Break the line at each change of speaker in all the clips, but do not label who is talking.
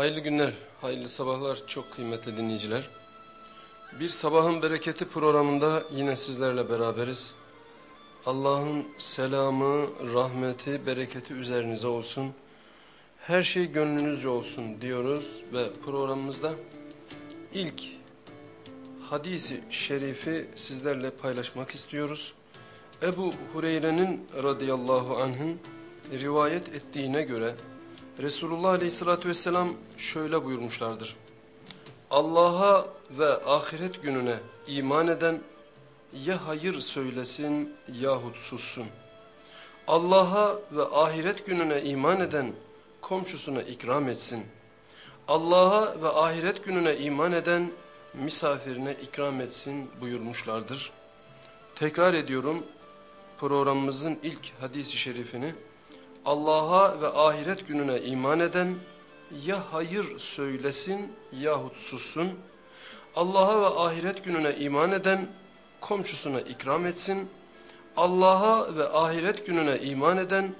Hayırlı günler, hayırlı sabahlar çok kıymetli dinleyiciler. Bir Sabahın Bereketi programında yine sizlerle beraberiz. Allah'ın selamı, rahmeti, bereketi üzerinize olsun. Her şey gönlünüzce olsun diyoruz ve programımızda ilk hadisi şerifi sizlerle paylaşmak istiyoruz. Ebu Hureyre'nin radıyallahu anh'ın rivayet ettiğine göre Resulullah aleyhissalatü vesselam şöyle buyurmuşlardır. Allah'a ve ahiret gününe iman eden ya hayır söylesin yahut sussun. Allah'a ve ahiret gününe iman eden komşusuna ikram etsin. Allah'a ve ahiret gününe iman eden misafirine ikram etsin buyurmuşlardır. Tekrar ediyorum programımızın ilk hadisi şerifini. Allah'a ve ahiret gününe iman eden ya hayır söylesin yahut sussun. Allah'a ve ahiret gününe iman eden komşusuna ikram etsin. Allah'a ve ahiret gününe iman eden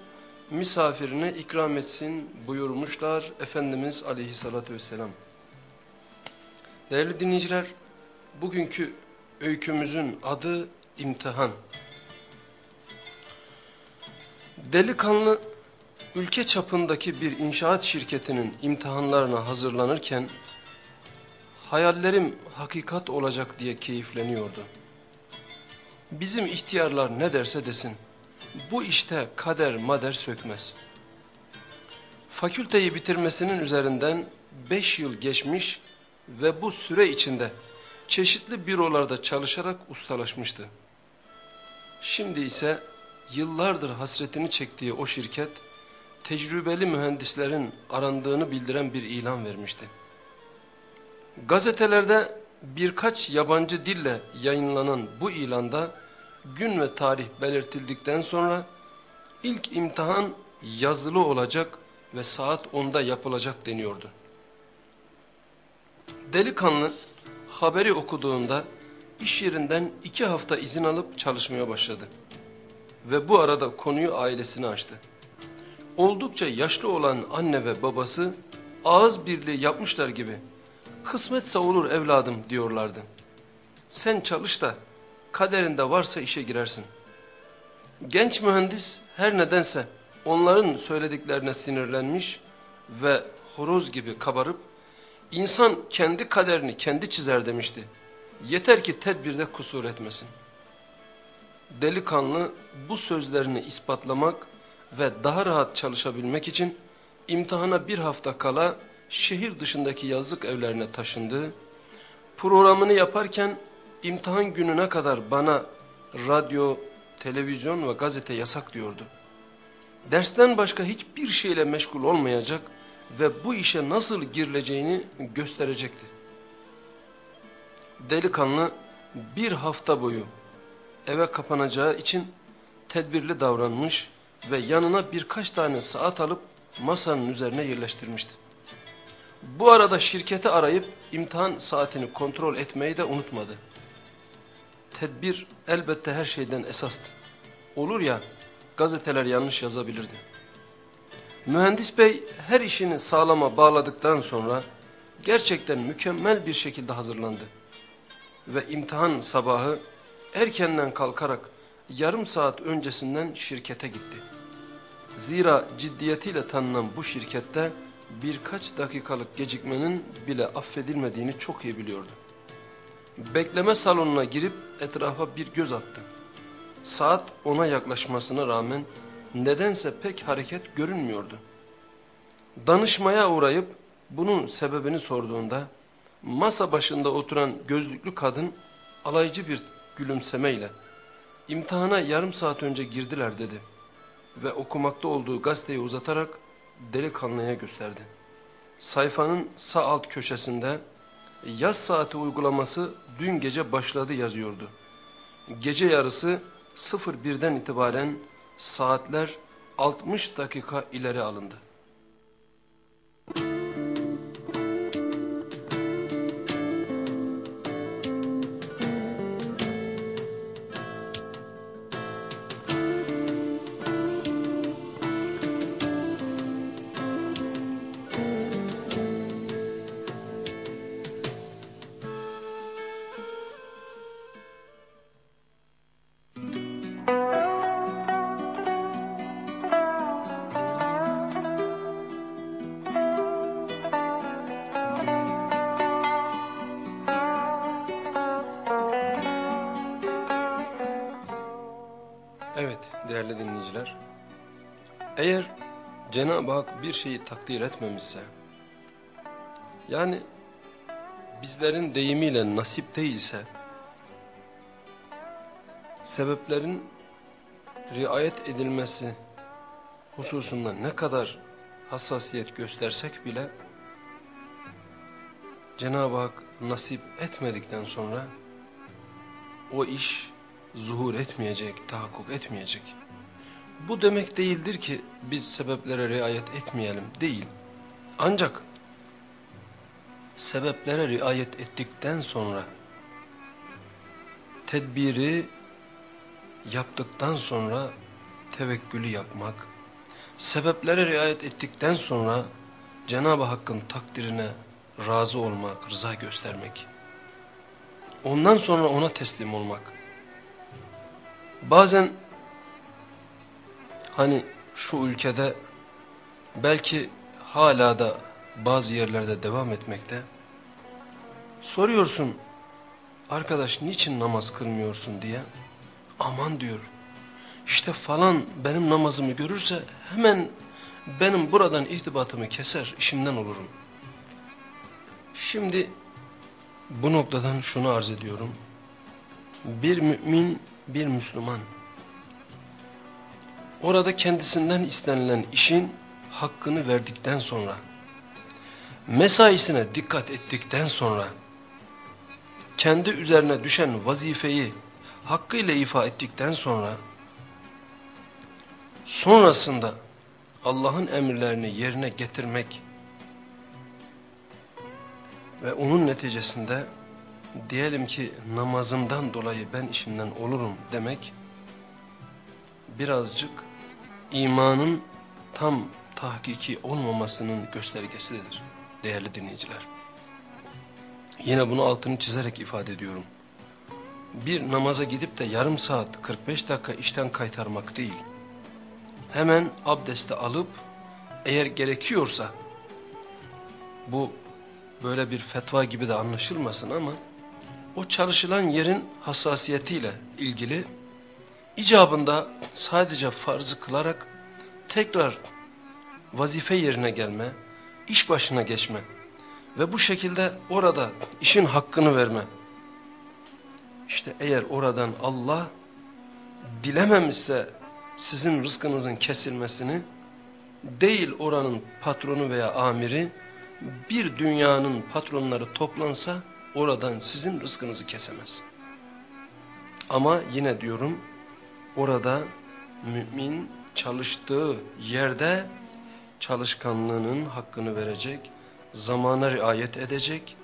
misafirine ikram etsin buyurmuşlar Efendimiz aleyhissalatü vesselam. Değerli dinleyiciler, bugünkü öykümüzün adı imtihan. Delikanlı ülke çapındaki bir inşaat şirketinin imtihanlarına hazırlanırken hayallerim hakikat olacak diye keyifleniyordu. Bizim ihtiyarlar ne derse desin bu işte kader mader sökmez. Fakülteyi bitirmesinin üzerinden beş yıl geçmiş ve bu süre içinde çeşitli bürolarda çalışarak ustalaşmıştı. Şimdi ise yıllardır hasretini çektiği o şirket, tecrübeli mühendislerin arandığını bildiren bir ilan vermişti. Gazetelerde birkaç yabancı dille yayınlanan bu ilanda gün ve tarih belirtildikten sonra ilk imtihan yazılı olacak ve saat 10'da yapılacak deniyordu. Delikanlı haberi okuduğunda iş yerinden iki hafta izin alıp çalışmaya başladı. Ve bu arada konuyu ailesine açtı. Oldukça yaşlı olan anne ve babası ağız birliği yapmışlar gibi kısmetse olur evladım diyorlardı. Sen çalış da kaderinde varsa işe girersin. Genç mühendis her nedense onların söylediklerine sinirlenmiş ve horoz gibi kabarıp insan kendi kaderini kendi çizer demişti. Yeter ki tedbirde kusur etmesin. Delikanlı bu sözlerini ispatlamak ve daha rahat çalışabilmek için imtihana bir hafta kala şehir dışındaki yazlık evlerine taşındı. Programını yaparken imtihan gününe kadar bana radyo, televizyon ve gazete yasak diyordu. Dersten başka hiçbir şeyle meşgul olmayacak ve bu işe nasıl girileceğini gösterecekti. Delikanlı bir hafta boyu eve kapanacağı için tedbirli davranmış ve yanına birkaç tane saat alıp masanın üzerine yerleştirmişti. Bu arada şirketi arayıp imtihan saatini kontrol etmeyi de unutmadı. Tedbir elbette her şeyden esastı. Olur ya gazeteler yanlış yazabilirdi. Mühendis bey her işini sağlama bağladıktan sonra gerçekten mükemmel bir şekilde hazırlandı. Ve imtihan sabahı erkenden kalkarak yarım saat öncesinden şirkete gitti. Zira ciddiyetiyle tanınan bu şirkette birkaç dakikalık gecikmenin bile affedilmediğini çok iyi biliyordu. Bekleme salonuna girip etrafa bir göz attı. Saat ona yaklaşmasına rağmen nedense pek hareket görünmüyordu. Danışmaya uğrayıp bunun sebebini sorduğunda masa başında oturan gözlüklü kadın alaycı bir gülümsemeyle imtihana yarım saat önce girdiler dedi ve okumakta olduğu gazeteyi uzatarak delikanlıya gösterdi. Sayfanın sağ alt köşesinde yaz saati uygulaması dün gece başladı yazıyordu. Gece yarısı 01'den itibaren saatler 60 dakika ileri alındı. Cenab-ı Hak bir şeyi takdir etmemişse, yani bizlerin deyimiyle nasip değilse, sebeplerin riayet edilmesi hususunda ne kadar hassasiyet göstersek bile, Cenab-ı Hak nasip etmedikten sonra o iş zuhur etmeyecek, tahakkuk etmeyecek. Bu demek değildir ki biz sebeplere riayet etmeyelim, değil. Ancak sebeplere riayet ettikten sonra tedbiri yaptıktan sonra tevekkülü yapmak, sebeplere riayet ettikten sonra Cenab-ı Hakk'ın takdirine razı olmak, rıza göstermek, ondan sonra ona teslim olmak. Bazen hani şu ülkede belki hala da bazı yerlerde devam etmekte. Soruyorsun arkadaş niçin namaz kılmıyorsun diye. Aman diyor işte falan benim namazımı görürse hemen benim buradan irtibatımı keser işimden olurum. Şimdi bu noktadan şunu arz ediyorum. Bir mümin bir Müslüman orada kendisinden istenilen işin hakkını verdikten sonra mesaisine dikkat ettikten sonra kendi üzerine düşen vazifeyi hakkıyla ifa ettikten sonra sonrasında Allah'ın emirlerini yerine getirmek ve onun neticesinde diyelim ki namazımdan dolayı ben işimden olurum demek birazcık imanın tam tahkiki olmamasının göstergesidir değerli dinleyiciler. Yine bunu altını çizerek ifade ediyorum. Bir namaza gidip de yarım saat 45 dakika işten kaytarmak değil. Hemen abdesti alıp eğer gerekiyorsa bu böyle bir fetva gibi de anlaşılmasın ama o çalışılan yerin hassasiyetiyle ilgili icabında sadece farzı kılarak tekrar vazife yerine gelme, iş başına geçme ve bu şekilde orada işin hakkını verme. İşte eğer oradan Allah dilememişse sizin rızkınızın kesilmesini değil oranın patronu veya amiri bir dünyanın patronları toplansa oradan sizin rızkınızı kesemez. Ama yine diyorum orada mümin çalıştığı yerde çalışkanlığının hakkını verecek, zamana riayet edecek,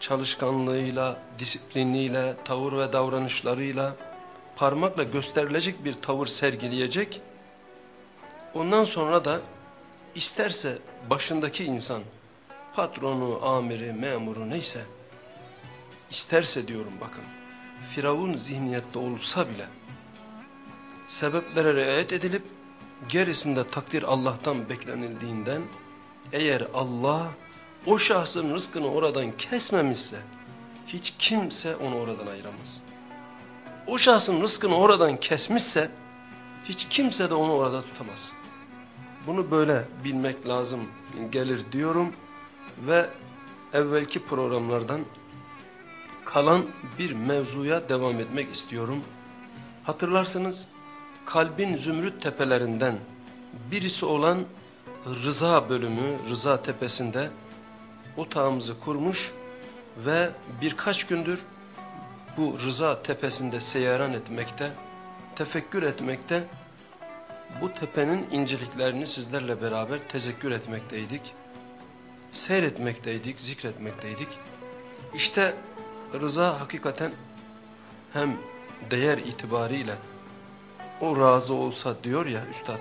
çalışkanlığıyla, disipliniyle, tavır ve davranışlarıyla parmakla gösterilecek bir tavır sergileyecek. Ondan sonra da isterse başındaki insan, patronu, amiri, memuru neyse, isterse diyorum bakın, Firavun zihniyette olsa bile, sebeplere riayet edilip, gerisinde takdir Allah'tan beklenildiğinden eğer Allah o şahsın rızkını oradan kesmemişse hiç kimse onu oradan ayıramaz. O şahsın rızkını oradan kesmişse hiç kimse de onu orada tutamaz. Bunu böyle bilmek lazım gelir diyorum ve evvelki programlardan kalan bir mevzuya devam etmek istiyorum. Hatırlarsınız kalbin zümrüt tepelerinden birisi olan Rıza bölümü, Rıza tepesinde otağımızı kurmuş ve birkaç gündür bu Rıza tepesinde seyaran etmekte, tefekkür etmekte, bu tepenin inceliklerini sizlerle beraber tezekkür etmekteydik, seyretmekteydik, zikretmekteydik. İşte Rıza hakikaten hem değer itibariyle o razı olsa diyor ya üstad,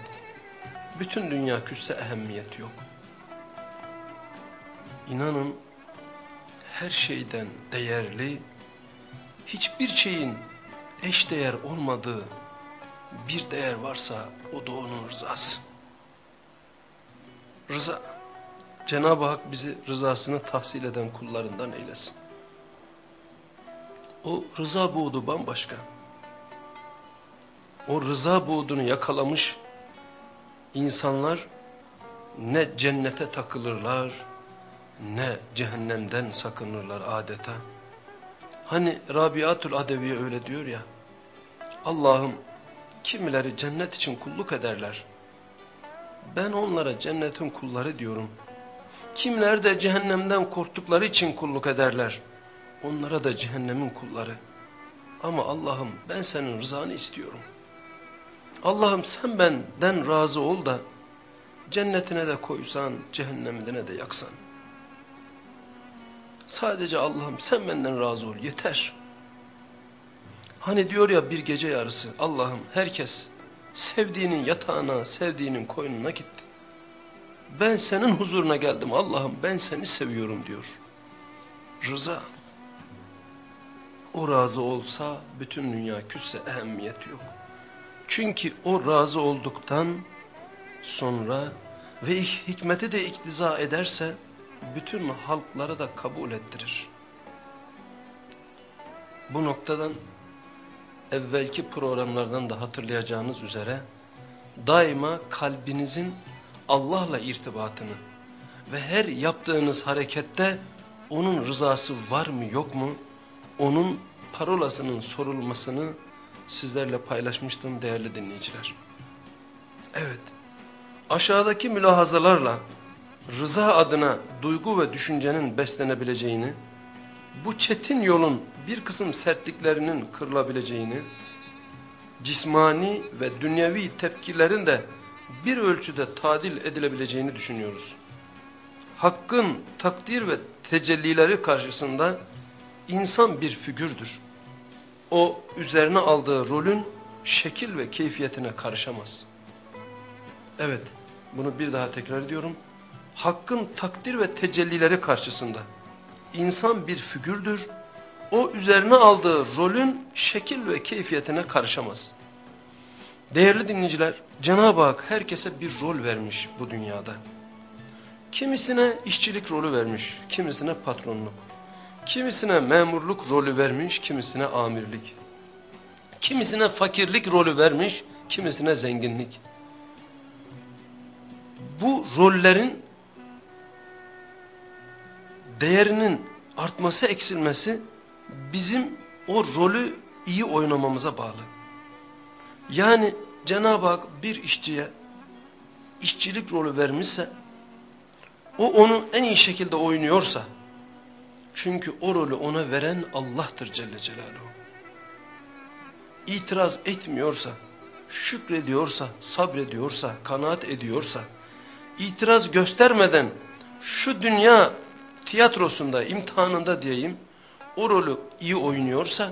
bütün dünya küsse ehemmiyet yok. İnanın her şeyden değerli, hiçbir şeyin eş değer olmadığı bir değer varsa o da onun rızası. Rıza, Cenab-ı Hak bizi rızasını tahsil eden kullarından eylesin. O rıza buğdu bambaşka. O rıza buğdunu yakalamış insanlar ne cennete takılırlar ne cehennemden sakınırlar adeta. Hani Rabiatul Adeviye öyle diyor ya. Allah'ım kimileri cennet için kulluk ederler. Ben onlara cennetin kulları diyorum. Kimler de cehennemden korktukları için kulluk ederler. Onlara da cehennemin kulları. Ama Allah'ım ben senin rızanı istiyorum. Allah'ım sen benden razı ol da cennetine de koysan, cehennemine de yaksan. Sadece Allah'ım sen benden razı ol yeter. Hani diyor ya bir gece yarısı Allah'ım herkes sevdiğinin yatağına, sevdiğinin koynuna gitti. Ben senin huzuruna geldim Allah'ım ben seni seviyorum diyor. Rıza. O razı olsa bütün dünya küsse ehemmiyet yok. Çünkü o razı olduktan sonra ve hikmeti de iktiza ederse bütün halkları da kabul ettirir. Bu noktadan evvelki programlardan da hatırlayacağınız üzere daima kalbinizin Allah'la irtibatını ve her yaptığınız harekette onun rızası var mı yok mu onun parolasının sorulmasını sizlerle paylaşmıştım değerli dinleyiciler. Evet aşağıdaki mülahazalarla rıza adına duygu ve düşüncenin beslenebileceğini, bu çetin yolun bir kısım sertliklerinin kırılabileceğini, cismani ve dünyevi tepkilerin de bir ölçüde tadil edilebileceğini düşünüyoruz. Hakkın takdir ve tecellileri karşısında insan bir figürdür. O üzerine aldığı rolün şekil ve keyfiyetine karışamaz. Evet, bunu bir daha tekrar ediyorum hakkın takdir ve tecellileri karşısında. İnsan bir figürdür, o üzerine aldığı rolün şekil ve keyfiyetine karışamaz. Değerli dinleyiciler, Cenab-ı Hak herkese bir rol vermiş bu dünyada. Kimisine işçilik rolü vermiş, kimisine patronluk. Kimisine memurluk rolü vermiş, kimisine amirlik. Kimisine fakirlik rolü vermiş, kimisine zenginlik. Bu rollerin değerinin artması eksilmesi bizim o rolü iyi oynamamıza bağlı. Yani Cenab-ı Hak bir işçiye işçilik rolü vermişse o onu en iyi şekilde oynuyorsa çünkü o rolü ona veren Allah'tır Celle Celaluhu. İtiraz etmiyorsa, şükrediyorsa, sabrediyorsa, kanaat ediyorsa, itiraz göstermeden şu dünya tiyatrosunda, imtihanında diyeyim o rolü iyi oynuyorsa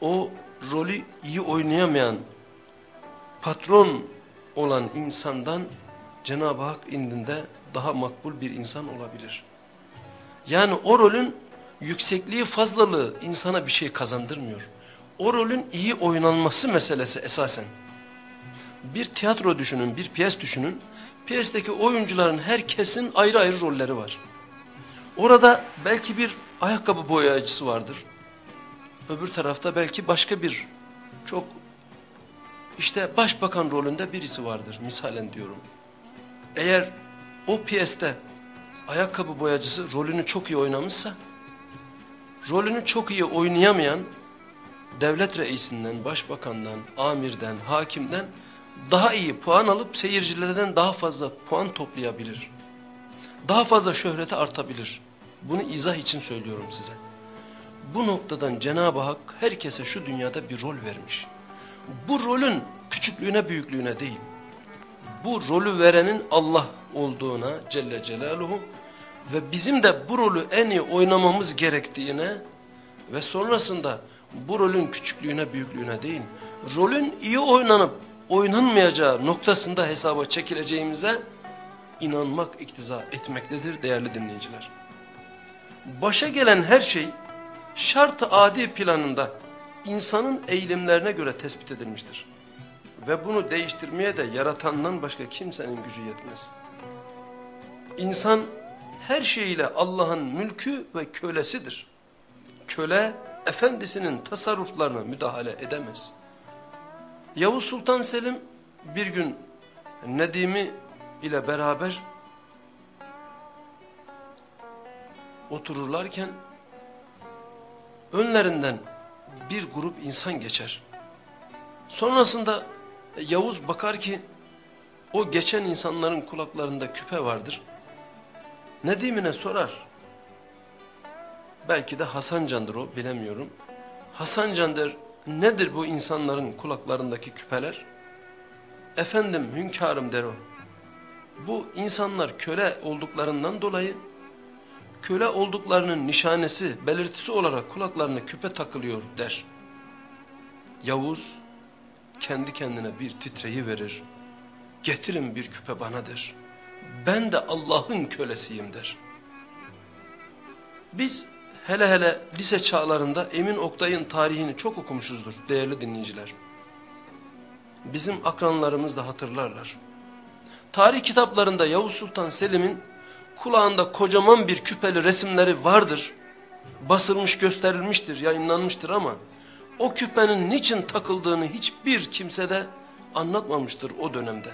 o rolü iyi oynayamayan patron olan insandan Cenab-ı Hak indinde daha makbul bir insan olabilir. Yani o rolün yüksekliği fazlalığı insana bir şey kazandırmıyor. O rolün iyi oynanması meselesi esasen. Bir tiyatro düşünün, bir piyes düşünün. Piyesteki oyuncuların herkesin ayrı ayrı rolleri var. Orada belki bir ayakkabı boyayıcısı vardır. Öbür tarafta belki başka bir çok işte başbakan rolünde birisi vardır misalen diyorum. Eğer o piyeste ayakkabı boyacısı rolünü çok iyi oynamışsa rolünü çok iyi oynayamayan devlet reisinden, başbakandan, amirden, hakimden daha iyi puan alıp seyircilerden daha fazla puan toplayabilir. Daha fazla şöhreti artabilir. Bunu izah için söylüyorum size. Bu noktadan Cenab-ı Hak herkese şu dünyada bir rol vermiş. Bu rolün küçüklüğüne büyüklüğüne değil. Bu rolü verenin Allah olduğuna Celle Celaluhu ve bizim de bu rolü en iyi oynamamız gerektiğine ve sonrasında bu rolün küçüklüğüne büyüklüğüne değil, rolün iyi oynanıp oynanmayacağı noktasında hesaba çekileceğimize inanmak iktiza etmektedir değerli dinleyiciler. Başa gelen her şey şart-ı adi planında insanın eğilimlerine göre tespit edilmiştir. Ve bunu değiştirmeye de yaratandan başka kimsenin gücü yetmez. İnsan her şeyiyle Allah'ın mülkü ve kölesidir. Köle efendisinin tasarruflarına müdahale edemez Yavuz Sultan Selim bir gün Nedim'i ile beraber otururlarken önlerinden bir grup insan geçer. Sonrasında Yavuz bakar ki o geçen insanların kulaklarında küpe vardır. Nedim'ine sorar. Belki de Hasancan'dır o bilemiyorum. Hasancan der nedir bu insanların kulaklarındaki küpeler? Efendim hünkârım der o. Bu insanlar köle olduklarından dolayı köle olduklarının nişanesi, belirtisi olarak kulaklarına küpe takılıyor der. Yavuz kendi kendine bir titreyi verir. Getirin bir küpe bana der. Ben de Allah'ın kölesiyim der. Biz hele hele lise çağlarında Emin Oktay'ın tarihini çok okumuşuzdur değerli dinleyiciler. Bizim akranlarımız da hatırlarlar. Tarih kitaplarında Yavuz Sultan Selim'in kulağında kocaman bir küpeli resimleri vardır. Basılmış gösterilmiştir, yayınlanmıştır ama o küpenin niçin takıldığını hiçbir kimse de anlatmamıştır o dönemde.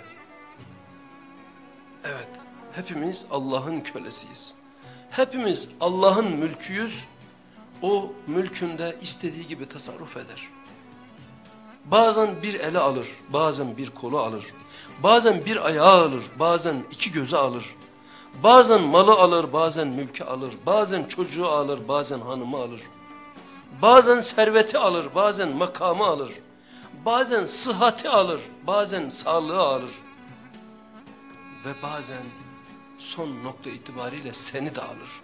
Evet, hepimiz Allah'ın kölesiyiz. Hepimiz Allah'ın mülküyüz. O mülkünde istediği gibi tasarruf eder. Bazen bir ele alır, bazen bir kolu alır. Bazen bir ayağı alır, bazen iki gözü alır. Bazen malı alır, bazen mülkü alır. Bazen çocuğu alır, bazen hanımı alır. Bazen serveti alır, bazen makamı alır. Bazen sıhhati alır, bazen sağlığı alır. Ve bazen son nokta itibariyle seni de alır.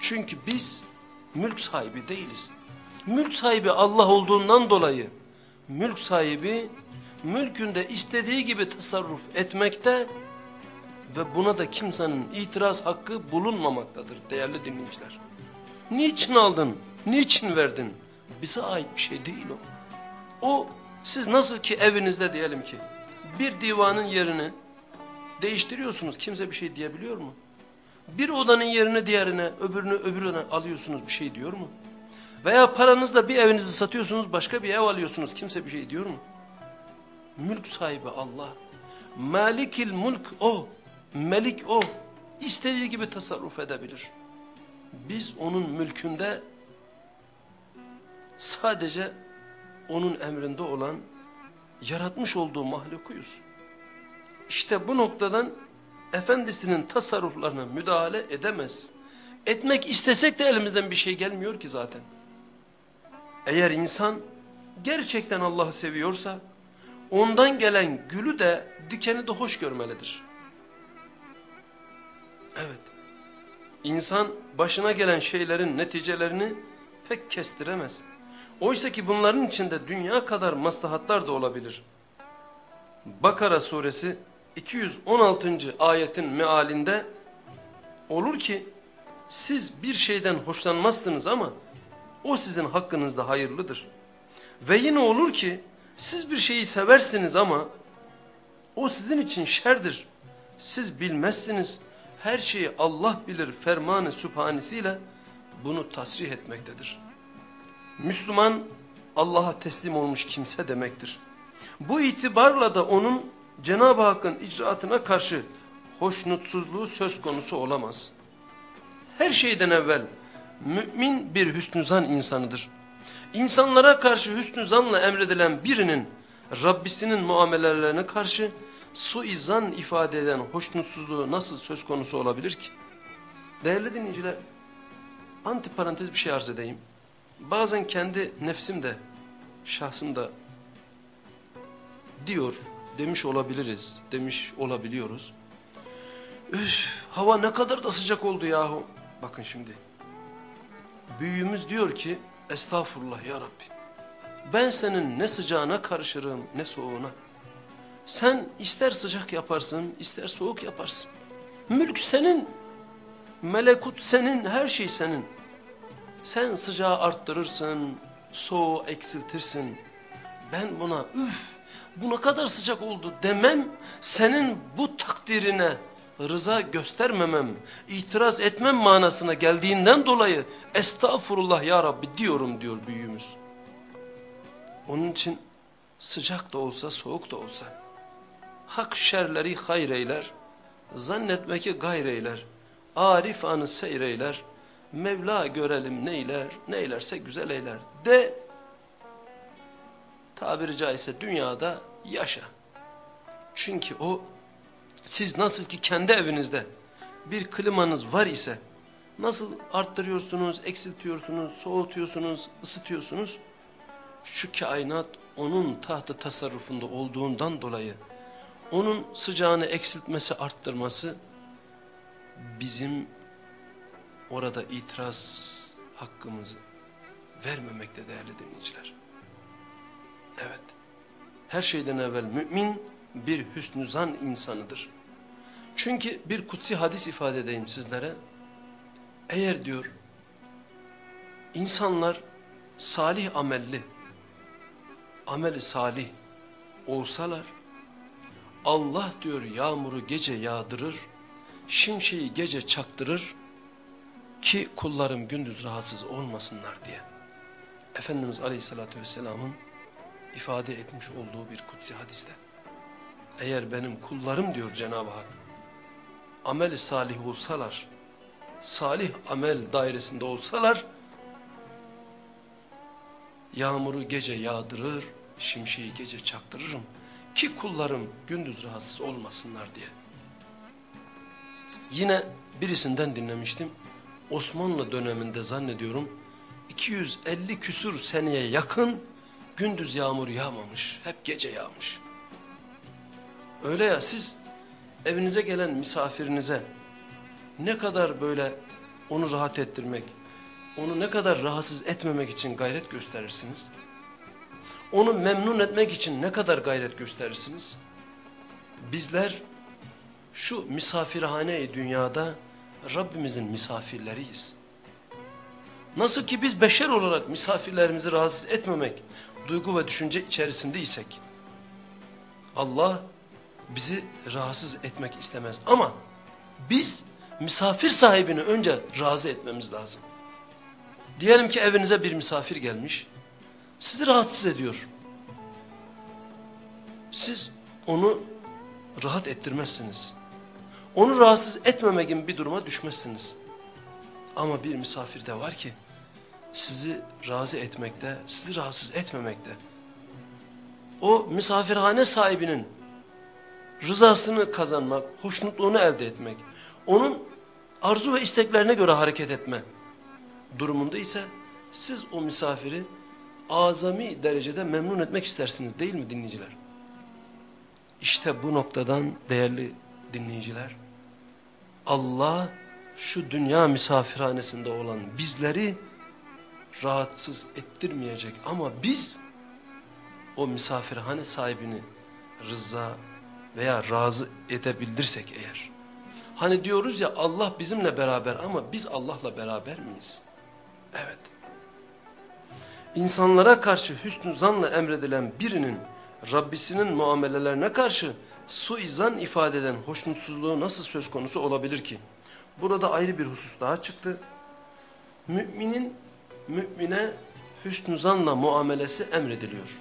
Çünkü biz mülk sahibi değiliz. Mülk sahibi Allah olduğundan dolayı mülk sahibi mülkünde istediği gibi tasarruf etmekte ve buna da kimsenin itiraz hakkı bulunmamaktadır değerli dinleyiciler. Niçin aldın? Niçin verdin? Bize ait bir şey değil o. O siz nasıl ki evinizde diyelim ki bir divanın yerini değiştiriyorsunuz kimse bir şey diyebiliyor mu? Bir odanın yerini diğerine öbürünü öbürüne alıyorsunuz bir şey diyor mu? Veya paranızla bir evinizi satıyorsunuz başka bir ev alıyorsunuz kimse bir şey diyor mu? Mülk sahibi Allah. Malikil mülk o. Melik o. İstediği gibi tasarruf edebilir. Biz onun mülkünde sadece onun emrinde olan yaratmış olduğu mahlukuyuz. İşte bu noktadan efendisinin tasarruflarına müdahale edemez. Etmek istesek de elimizden bir şey gelmiyor ki zaten. Eğer insan gerçekten Allah'ı seviyorsa ondan gelen gülü de dikeni de hoş görmelidir. Evet. İnsan başına gelen şeylerin neticelerini pek kestiremez. Oysa ki bunların içinde dünya kadar maslahatlar da olabilir. Bakara suresi 216. ayetin mealinde olur ki siz bir şeyden hoşlanmazsınız ama o sizin hakkınızda hayırlıdır. Ve yine olur ki siz bir şeyi seversiniz ama o sizin için şerdir. Siz bilmezsiniz. Her şeyi Allah bilir fermanı sübhanesiyle bunu tasrih etmektedir. Müslüman Allah'a teslim olmuş kimse demektir. Bu itibarla da onun Cenab-ı Hakk'ın icraatına karşı hoşnutsuzluğu söz konusu olamaz. Her şeyden evvel mümin bir hüsnü zan insanıdır. İnsanlara karşı hüsnü zanla emredilen birinin Rabbisinin muamelelerine karşı suizan ifade eden hoşnutsuzluğu nasıl söz konusu olabilir ki? Değerli dinleyiciler, antiparantez bir şey arz edeyim. Bazen kendi nefsim de, şahsım da diyor, demiş olabiliriz, demiş olabiliyoruz. Üf, hava ne kadar da sıcak oldu yahu. Bakın şimdi, büyüğümüz diyor ki, estağfurullah ya Rabbi. Ben senin ne sıcağına karışırım ne soğuğuna. Sen ister sıcak yaparsın ister soğuk yaparsın. Mülk senin, melekut senin, her şey senin. Sen sıcağı arttırırsın, soğuğu eksiltirsin. Ben buna üf bu ne kadar sıcak oldu demem senin bu takdirine rıza göstermemem, itiraz etmem manasına geldiğinden dolayı estağfurullah ya Rabbi diyorum diyor büyüğümüz. Onun için sıcak da olsa soğuk da olsa. Hak şerleri hayreyler, zannetme ki gayreyler. Arif anı seyreyler, Mevla görelim neyler, neylerse güzel eyler. De, tabiri caizse dünyada yaşa. Çünkü o, siz nasıl ki kendi evinizde bir klimanız var ise, nasıl arttırıyorsunuz, eksiltiyorsunuz, soğutuyorsunuz, ısıtıyorsunuz, şu kainat onun tahtı tasarrufunda olduğundan dolayı, onun sıcağını eksiltmesi, arttırması, bizim orada itiraz hakkımızı vermemekte değerli dinleyiciler. Evet, her şeyden evvel mümin bir hüsnü zan insanıdır. Çünkü bir kutsi hadis ifade edeyim sizlere. Eğer diyor, insanlar salih amelli, ameli salih olsalar, Allah diyor yağmuru gece yağdırır, şimşeği gece çaktırır ki kullarım gündüz rahatsız olmasınlar diye. Efendimiz Aleyhisselatü Vesselam'ın ifade etmiş olduğu bir kutsi hadiste. Eğer benim kullarım diyor Cenab-ı Hak, amel salih olsalar, salih amel dairesinde olsalar, yağmuru gece yağdırır, şimşeği gece çaktırırım ki kullarım gündüz rahatsız olmasınlar diye. Yine birisinden dinlemiştim. Osmanlı döneminde zannediyorum 250 küsur seneye yakın gündüz yağmur yağmamış. Hep gece yağmış. Öyle ya siz evinize gelen misafirinize ne kadar böyle onu rahat ettirmek, onu ne kadar rahatsız etmemek için gayret gösterirsiniz? Onu memnun etmek için ne kadar gayret gösterirsiniz? Bizler şu misafirhane dünyada Rabbimizin misafirleriyiz. Nasıl ki biz beşer olarak misafirlerimizi rahatsız etmemek duygu ve düşünce içerisindeysek Allah bizi rahatsız etmek istemez ama biz misafir sahibini önce razı etmemiz lazım. Diyelim ki evinize bir misafir gelmiş sizi rahatsız ediyor. Siz onu rahat ettirmezsiniz. Onu rahatsız etmeme gibi bir duruma düşmezsiniz. Ama bir misafir de var ki sizi razı etmekte, sizi rahatsız etmemekte. O misafirhane sahibinin rızasını kazanmak, hoşnutluğunu elde etmek, onun arzu ve isteklerine göre hareket etme durumunda ise siz o misafiri azami derecede memnun etmek istersiniz değil mi dinleyiciler? İşte bu noktadan değerli dinleyiciler, Allah şu dünya misafirhanesinde olan bizleri rahatsız ettirmeyecek ama biz o misafirhane sahibini rıza veya razı edebildirsek eğer. Hani diyoruz ya Allah bizimle beraber ama biz Allah'la beraber miyiz? Evet. İnsanlara karşı hüsnü zanla emredilen birinin Rabbisinin muamelelerine karşı suizan ifade eden hoşnutsuzluğu nasıl söz konusu olabilir ki? Burada ayrı bir husus daha çıktı. Müminin mümine hüsnü zanla muamelesi emrediliyor.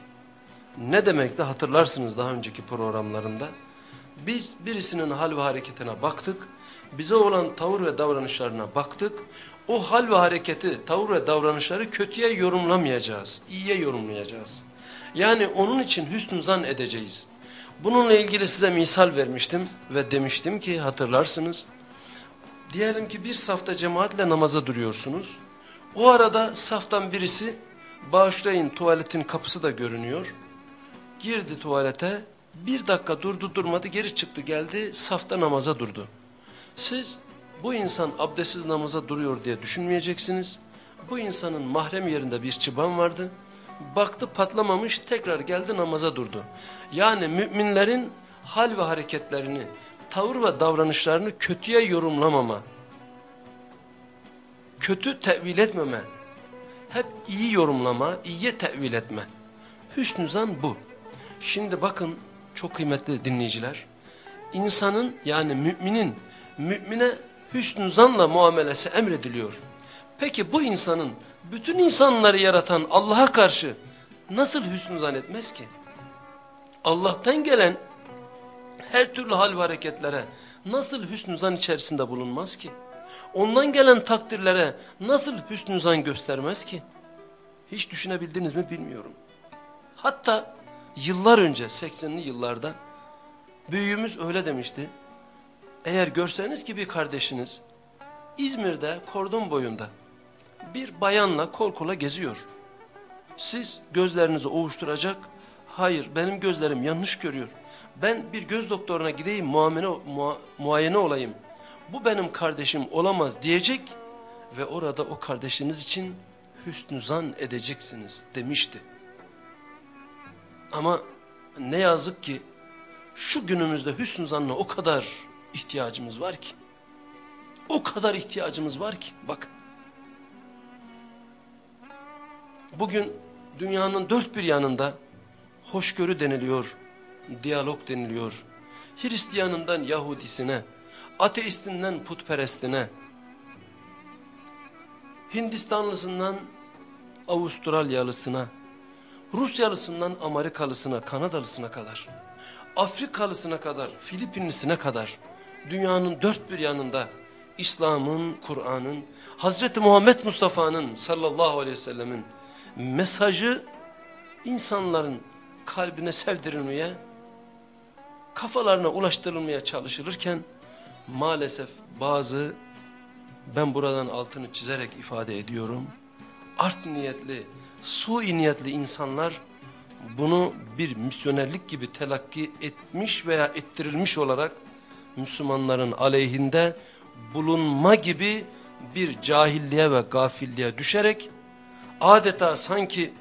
Ne demek de hatırlarsınız daha önceki programlarında. Biz birisinin hal ve hareketine baktık. Bize olan tavır ve davranışlarına baktık. O hal ve hareketi, tavır ve davranışları kötüye yorumlamayacağız. iyiye yorumlayacağız. Yani onun için hüsnü zan edeceğiz. Bununla ilgili size misal vermiştim ve demiştim ki hatırlarsınız. Diyelim ki bir safta cemaatle namaza duruyorsunuz. O arada saftan birisi bağışlayın tuvaletin kapısı da görünüyor. Girdi tuvalete bir dakika durdu durmadı geri çıktı geldi safta namaza durdu. Siz bu insan abdestsiz namaza duruyor diye düşünmeyeceksiniz. Bu insanın mahrem yerinde bir çıban vardı. Baktı patlamamış tekrar geldi namaza durdu. Yani müminlerin hal ve hareketlerini, tavır ve davranışlarını kötüye yorumlamama, kötü tevil etmeme, hep iyi yorumlama, iyiye tevil etme. Hüsnü zan bu. Şimdi bakın çok kıymetli dinleyiciler, insanın yani müminin mümine hüsnü zanla muamelesi emrediliyor. Peki bu insanın bütün insanları yaratan Allah'a karşı nasıl hüsnü zan etmez ki? Allah'tan gelen her türlü hal ve hareketlere nasıl hüsnü zan içerisinde bulunmaz ki? Ondan gelen takdirlere nasıl hüsnü zan göstermez ki? Hiç düşünebildiniz mi bilmiyorum. Hatta yıllar önce 80'li yıllarda büyüğümüz öyle demişti. Eğer görseniz ki bir kardeşiniz İzmir'de kordon boyunda bir bayanla kol kola geziyor. Siz gözlerinizi ovuşturacak, hayır benim gözlerim yanlış görüyor. Ben bir göz doktoruna gideyim muamene, mua, muayene olayım. Bu benim kardeşim olamaz diyecek ve orada o kardeşiniz için hüsnü zan edeceksiniz demişti. Ama ne yazık ki şu günümüzde hüsnü zanna o kadar ihtiyacımız var ki. O kadar ihtiyacımız var ki bakın. Bugün dünyanın dört bir yanında hoşgörü deniliyor, diyalog deniliyor. Hristiyanından Yahudisine, ateistinden putperestine, Hindistanlısından Avustralyalısına, Rusyalısından Amerikalısına, Kanadalısına kadar, Afrikalısına kadar, Filipinlisine kadar dünyanın dört bir yanında İslam'ın, Kur'an'ın, Hazreti Muhammed Mustafa'nın sallallahu aleyhi ve sellemin mesajı insanların kalbine sevdirilmeye, kafalarına ulaştırılmaya çalışılırken maalesef bazı ben buradan altını çizerek ifade ediyorum. Art niyetli, sui niyetli insanlar bunu bir misyonerlik gibi telakki etmiş veya ettirilmiş olarak Müslümanların aleyhinde bulunma gibi bir cahilliğe ve gafilliğe düşerek adeta sanki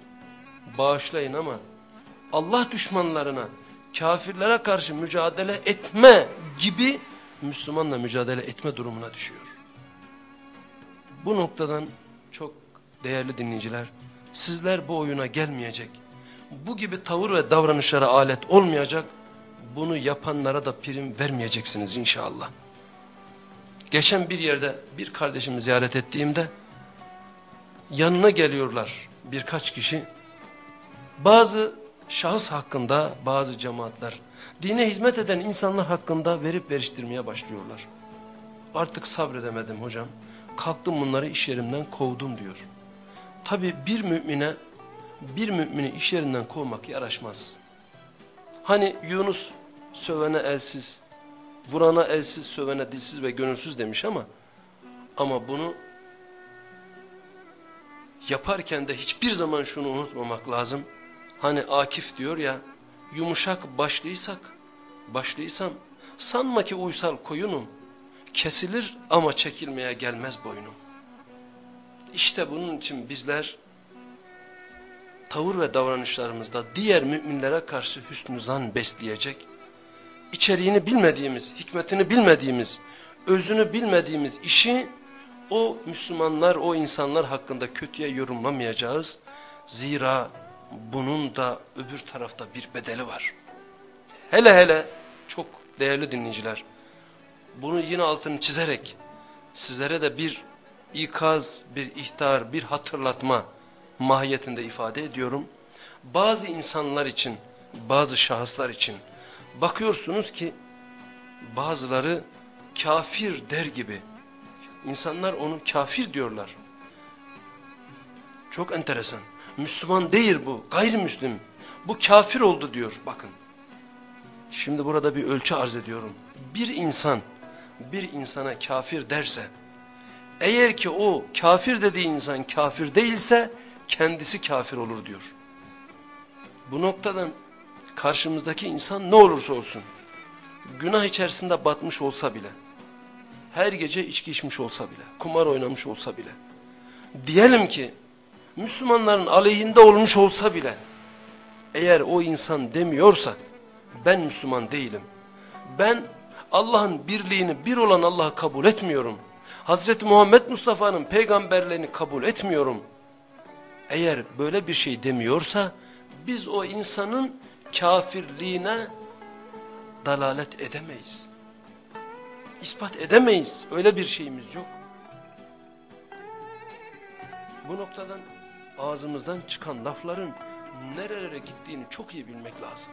bağışlayın ama Allah düşmanlarına, kafirlere karşı mücadele etme gibi Müslümanla mücadele etme durumuna düşüyor. Bu noktadan çok değerli dinleyiciler, sizler bu oyuna gelmeyecek, bu gibi tavır ve davranışlara alet olmayacak, bunu yapanlara da prim vermeyeceksiniz inşallah. Geçen bir yerde bir kardeşimi ziyaret ettiğimde yanına geliyorlar birkaç kişi. Bazı şahıs hakkında bazı cemaatler dine hizmet eden insanlar hakkında verip veriştirmeye başlıyorlar. Artık sabredemedim hocam. Kalktım bunları iş yerimden kovdum diyor. Tabi bir mümine bir mümini iş yerinden kovmak yaraşmaz. Hani Yunus sövene elsiz, vurana elsiz, sövene dilsiz ve gönülsüz demiş ama ama bunu yaparken de hiçbir zaman şunu unutmamak lazım. Hani Akif diyor ya, yumuşak başlıysak, başlıysam, sanma ki uysal koyunum, kesilir ama çekilmeye gelmez boynum. İşte bunun için bizler, tavır ve davranışlarımızda diğer müminlere karşı hüsnü zan besleyecek, içeriğini bilmediğimiz, hikmetini bilmediğimiz, özünü bilmediğimiz işi o Müslümanlar, o insanlar hakkında kötüye yorumlamayacağız. Zira bunun da öbür tarafta bir bedeli var. Hele hele çok değerli dinleyiciler, bunu yine altını çizerek sizlere de bir ikaz, bir ihtar, bir hatırlatma mahiyetinde ifade ediyorum. Bazı insanlar için, bazı şahıslar için bakıyorsunuz ki bazıları kafir der gibi İnsanlar onu kafir diyorlar. Çok enteresan. Müslüman değil bu, gayrimüslim. Bu kafir oldu diyor bakın. Şimdi burada bir ölçü arz ediyorum. Bir insan bir insana kafir derse eğer ki o kafir dediği insan kafir değilse kendisi kafir olur diyor. Bu noktadan karşımızdaki insan ne olursa olsun günah içerisinde batmış olsa bile her gece içki içmiş olsa bile, kumar oynamış olsa bile, diyelim ki Müslümanların aleyhinde olmuş olsa bile, eğer o insan demiyorsa ben Müslüman değilim, ben Allah'ın birliğini bir olan Allah'ı kabul etmiyorum, Hazreti Muhammed Mustafa'nın peygamberliğini kabul etmiyorum, eğer böyle bir şey demiyorsa biz o insanın kafirliğine dalalet edemeyiz ispat edemeyiz. Öyle bir şeyimiz yok. Bu noktadan ağzımızdan çıkan lafların nerelere gittiğini çok iyi bilmek lazım.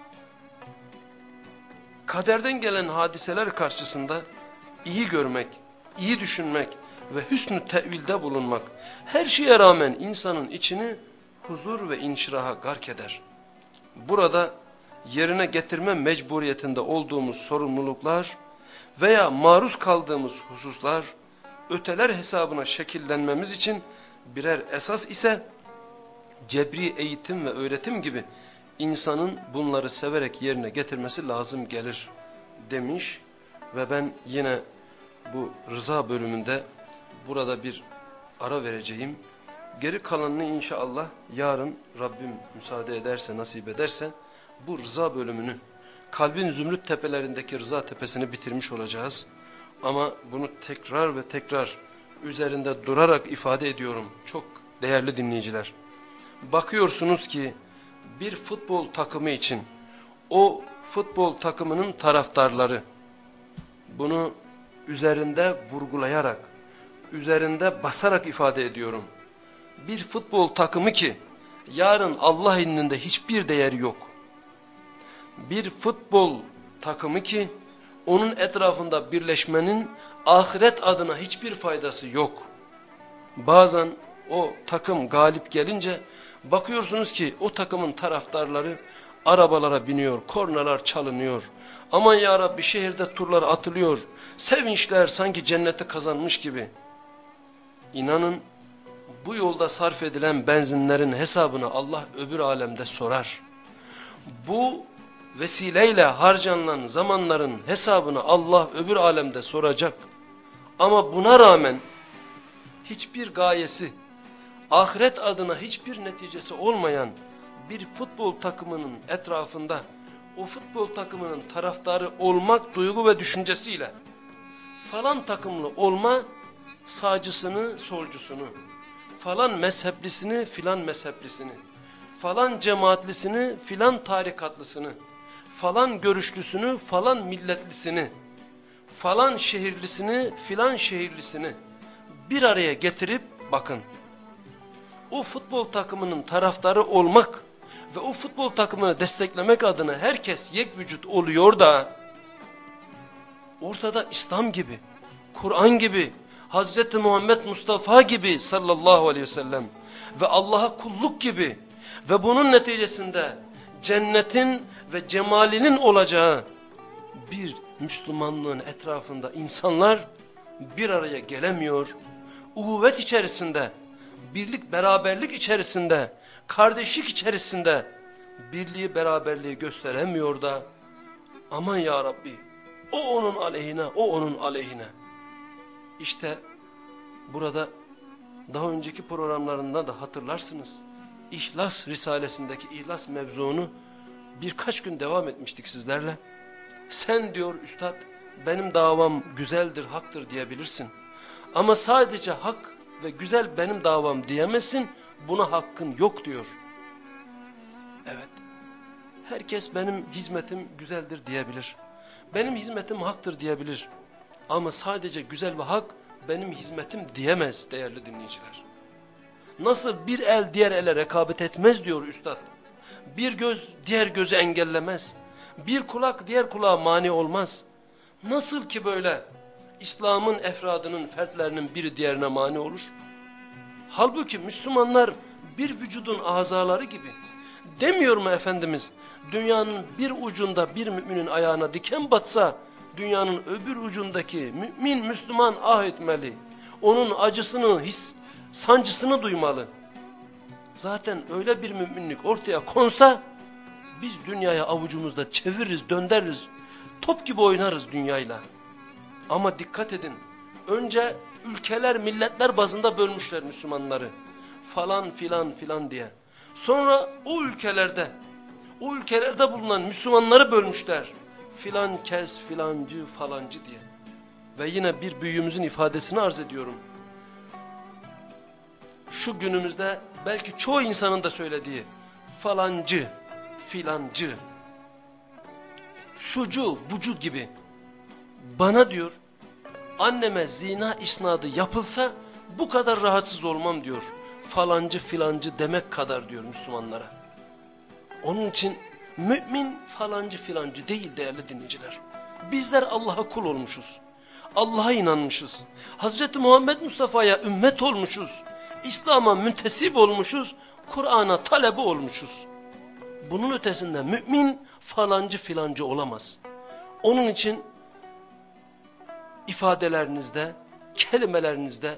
kaderden gelen hadiseler karşısında iyi görmek, iyi düşünmek ve hüsnü tevilde bulunmak her şeye rağmen insanın içini huzur ve inşiraha gark eder. Burada yerine getirme mecburiyetinde olduğumuz sorumluluklar veya maruz kaldığımız hususlar öteler hesabına şekillenmemiz için birer esas ise cebri eğitim ve öğretim gibi insanın bunları severek yerine getirmesi lazım gelir demiş ve ben yine bu rıza bölümünde burada bir ara vereceğim. Geri kalanını inşallah yarın Rabbim müsaade ederse nasip ederse bu rıza bölümünü kalbin zümrüt tepelerindeki rıza tepesini bitirmiş olacağız. Ama bunu tekrar ve tekrar üzerinde durarak ifade ediyorum çok değerli dinleyiciler. Bakıyorsunuz ki bir futbol takımı için o futbol takımının taraftarları bunu üzerinde vurgulayarak, üzerinde basarak ifade ediyorum. Bir futbol takımı ki yarın Allah indinde hiçbir değeri yok. Bir futbol takımı ki onun etrafında birleşmenin ahiret adına hiçbir faydası yok. Bazen o takım galip gelince bakıyorsunuz ki o takımın taraftarları arabalara biniyor, kornalar çalınıyor. Aman ya Rabbi şehirde turlar atılıyor. Sevinçler sanki cenneti kazanmış gibi. İnanın bu yolda sarf edilen benzinlerin hesabını Allah öbür alemde sorar. Bu vesileyle harcanılan zamanların hesabını Allah öbür alemde soracak. Ama buna rağmen hiçbir gayesi, ahiret adına hiçbir neticesi olmayan bir futbol takımının etrafında o futbol takımının taraftarı olmak duygu ve düşüncesiyle falan takımlı olma sağcısını solcusunu falan mezheplisini filan mezheplisini falan cemaatlisini filan tarikatlısını falan görüşlüsünü falan milletlisini falan şehirlisini filan şehirlisini bir araya getirip bakın o futbol takımının taraftarı olmak ve o futbol takımını desteklemek adına herkes yek vücut oluyor da ortada İslam gibi, Kur'an gibi, Hazreti Muhammed Mustafa gibi sallallahu aleyhi ve sellem ve Allah'a kulluk gibi ve bunun neticesinde cennetin ve cemalinin olacağı bir Müslümanlığın etrafında insanlar bir araya gelemiyor, uhuvvet içerisinde, birlik beraberlik içerisinde kardeşlik içerisinde birliği beraberliği gösteremiyor da aman ya Rabbi o onun aleyhine o onun aleyhine. İşte burada daha önceki programlarında da hatırlarsınız. İhlas Risalesindeki ihlas mevzunu birkaç gün devam etmiştik sizlerle. Sen diyor üstad benim davam güzeldir, haktır diyebilirsin. Ama sadece hak ve güzel benim davam diyemezsin buna hakkın yok diyor. Evet. Herkes benim hizmetim güzeldir diyebilir. Benim hizmetim haktır diyebilir. Ama sadece güzel ve hak benim hizmetim diyemez değerli dinleyiciler. Nasıl bir el diğer ele rekabet etmez diyor üstad. Bir göz diğer gözü engellemez. Bir kulak diğer kulağa mani olmaz. Nasıl ki böyle İslam'ın efradının fertlerinin biri diğerine mani olur? Halbuki Müslümanlar bir vücudun azaları gibi. Demiyor mu Efendimiz? Dünyanın bir ucunda bir müminin ayağına diken batsa, dünyanın öbür ucundaki mümin Müslüman ah etmeli. Onun acısını, his, sancısını duymalı. Zaten öyle bir müminlik ortaya konsa, biz dünyaya avucumuzda çeviririz, döndürürüz. Top gibi oynarız dünyayla. Ama dikkat edin, önce ülkeler, milletler bazında bölmüşler Müslümanları. Falan filan filan diye. Sonra o ülkelerde, o ülkelerde bulunan Müslümanları bölmüşler. Filan kes, filancı, falancı diye. Ve yine bir büyüğümüzün ifadesini arz ediyorum. Şu günümüzde belki çoğu insanın da söylediği falancı, filancı, şucu, bucu gibi. Bana diyor anneme zina isnadı yapılsa bu kadar rahatsız olmam diyor. Falancı filancı demek kadar diyor Müslümanlara. Onun için
Mümin falancı filancı değil değerli dinleyiciler. Bizler Allah'a kul olmuşuz. Allah'a inanmışız. Hazreti Muhammed Mustafa'ya ümmet olmuşuz. İslam'a müntesip olmuşuz. Kur'an'a talebi olmuşuz. Bunun ötesinde mümin falancı filancı olamaz. Onun için ifadelerinizde, kelimelerinizde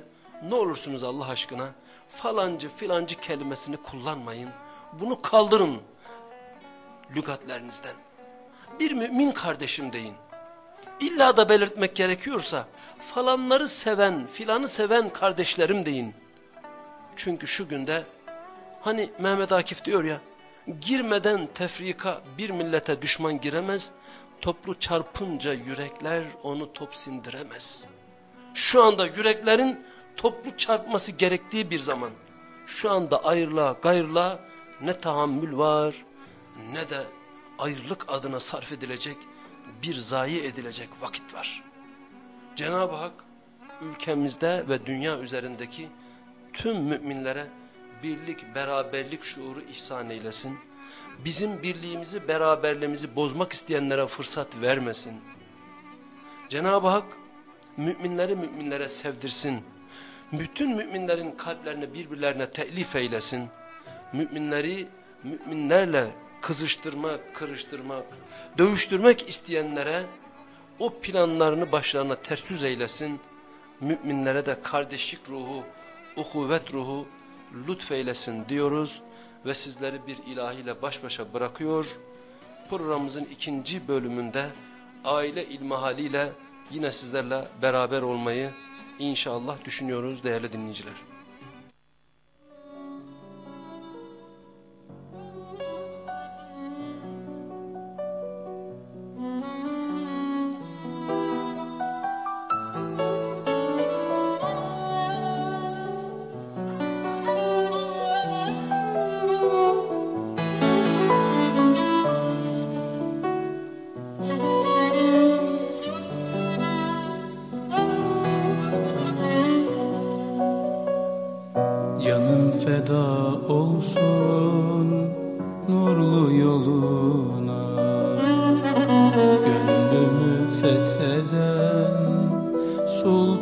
ne olursunuz Allah aşkına falancı filancı kelimesini kullanmayın. Bunu kaldırın lügatlerinizden. Bir mümin kardeşim deyin. İlla da belirtmek gerekiyorsa falanları seven, filanı seven kardeşlerim deyin. Çünkü şu günde hani Mehmet Akif diyor ya girmeden tefrika bir millete düşman giremez, toplu çarpınca yürekler onu top sindiremez. Şu anda yüreklerin toplu çarpması gerektiği bir zaman. Şu anda ayrılığa gayrılığa ne tahammül var ne de ayrılık adına sarf edilecek bir zayi edilecek vakit var. Cenab-ı Hak ülkemizde ve dünya üzerindeki tüm müminlere birlik, beraberlik şuuru ihsan eylesin. Bizim birliğimizi, beraberliğimizi bozmak isteyenlere fırsat vermesin. Cenab-ı Hak müminleri müminlere sevdirsin. Bütün müminlerin kalplerini birbirlerine telif eylesin. Müminleri müminlerle kızıştırmak, kırıştırmak, dövüştürmek isteyenlere o planlarını başlarına ters yüz eylesin. Müminlere de kardeşlik ruhu, ukuvvet ruhu lütfeylesin diyoruz ve sizleri bir ilahiyle baş başa bırakıyor. Programımızın ikinci bölümünde aile ilmihaliyle yine sizlerle beraber olmayı inşallah düşünüyoruz değerli dinleyiciler.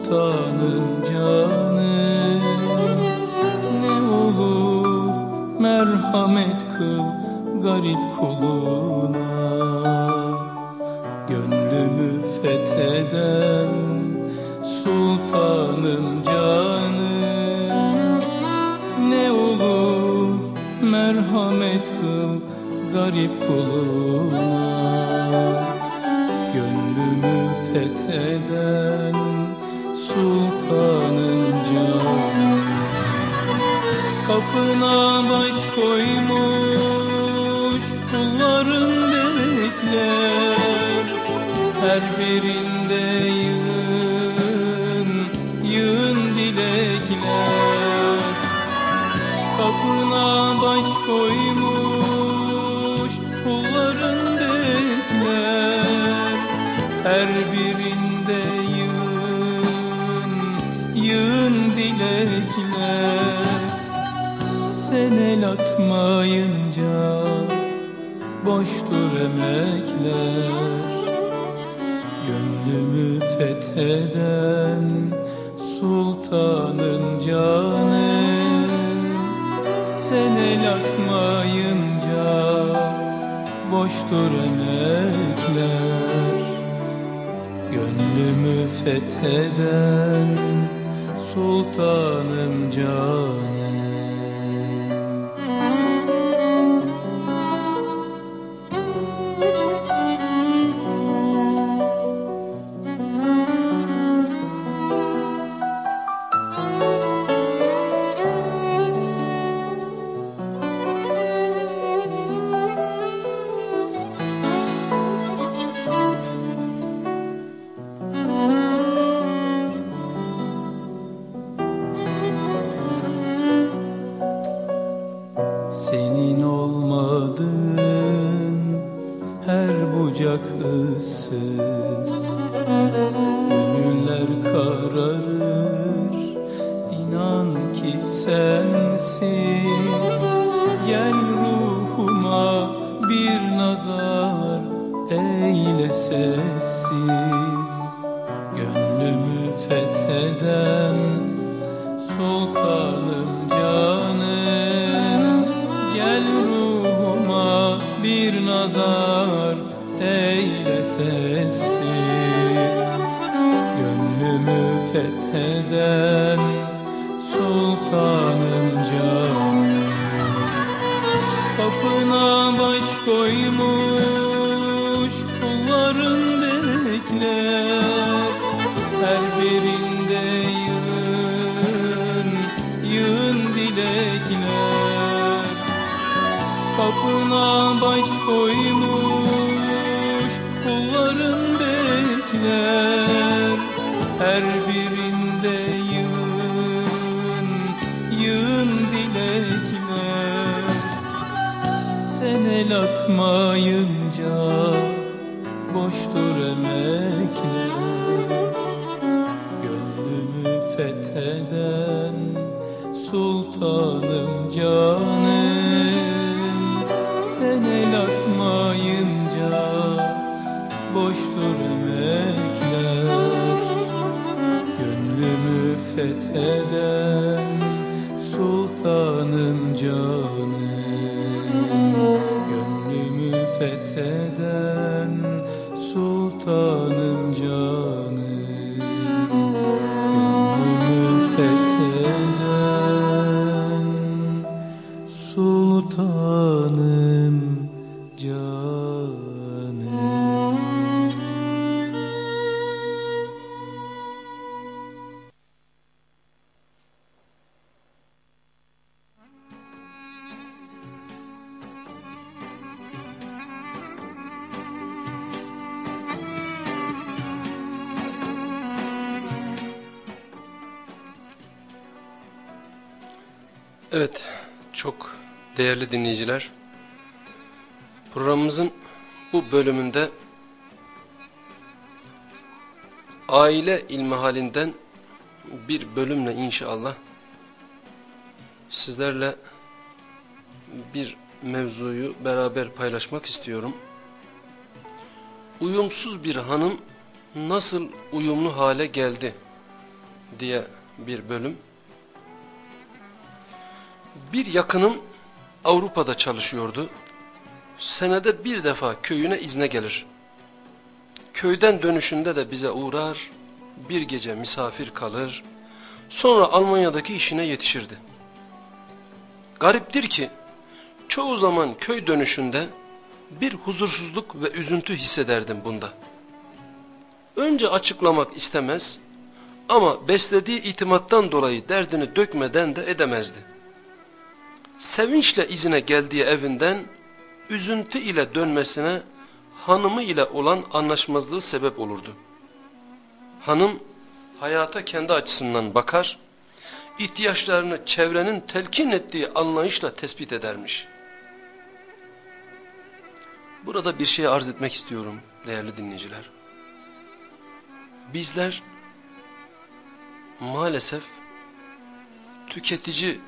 sultanın canı Ne olur merhamet kıl garip kuluna. Gönlümü fetheden sultanım canı. Ne olur merhamet kıl garip kuluna. Kulluğuna baş koymuş kulların melekler. Her birinde yığın, yığın dilekler. Kapına baş koymuş olmayınca boştur emekler Gönlümü fetheden sultanın canı. Sen el atmayınca boştur emekler Gönlümü fetheden sultanım canı. Sultanım
dinleyiciler. Programımızın bu bölümünde aile ilmihalinden bir bölümle inşallah sizlerle bir mevzuyu beraber paylaşmak istiyorum. Uyumsuz bir hanım nasıl uyumlu hale geldi diye bir bölüm. Bir yakınım Avrupa'da çalışıyordu. Senede bir defa köyüne izne gelir. Köyden dönüşünde de bize uğrar, bir gece misafir kalır, sonra Almanya'daki işine yetişirdi. Gariptir ki, çoğu zaman köy dönüşünde bir huzursuzluk ve üzüntü hissederdim bunda. Önce açıklamak istemez ama beslediği itimattan dolayı derdini dökmeden de edemezdi. Sevinçle izine geldiği evinden üzüntü ile dönmesine hanımı ile olan anlaşmazlığı sebep olurdu. Hanım hayata kendi açısından bakar, ihtiyaçlarını çevrenin telkin ettiği anlayışla tespit edermiş. Burada bir şey arz etmek istiyorum değerli dinleyiciler. Bizler maalesef tüketici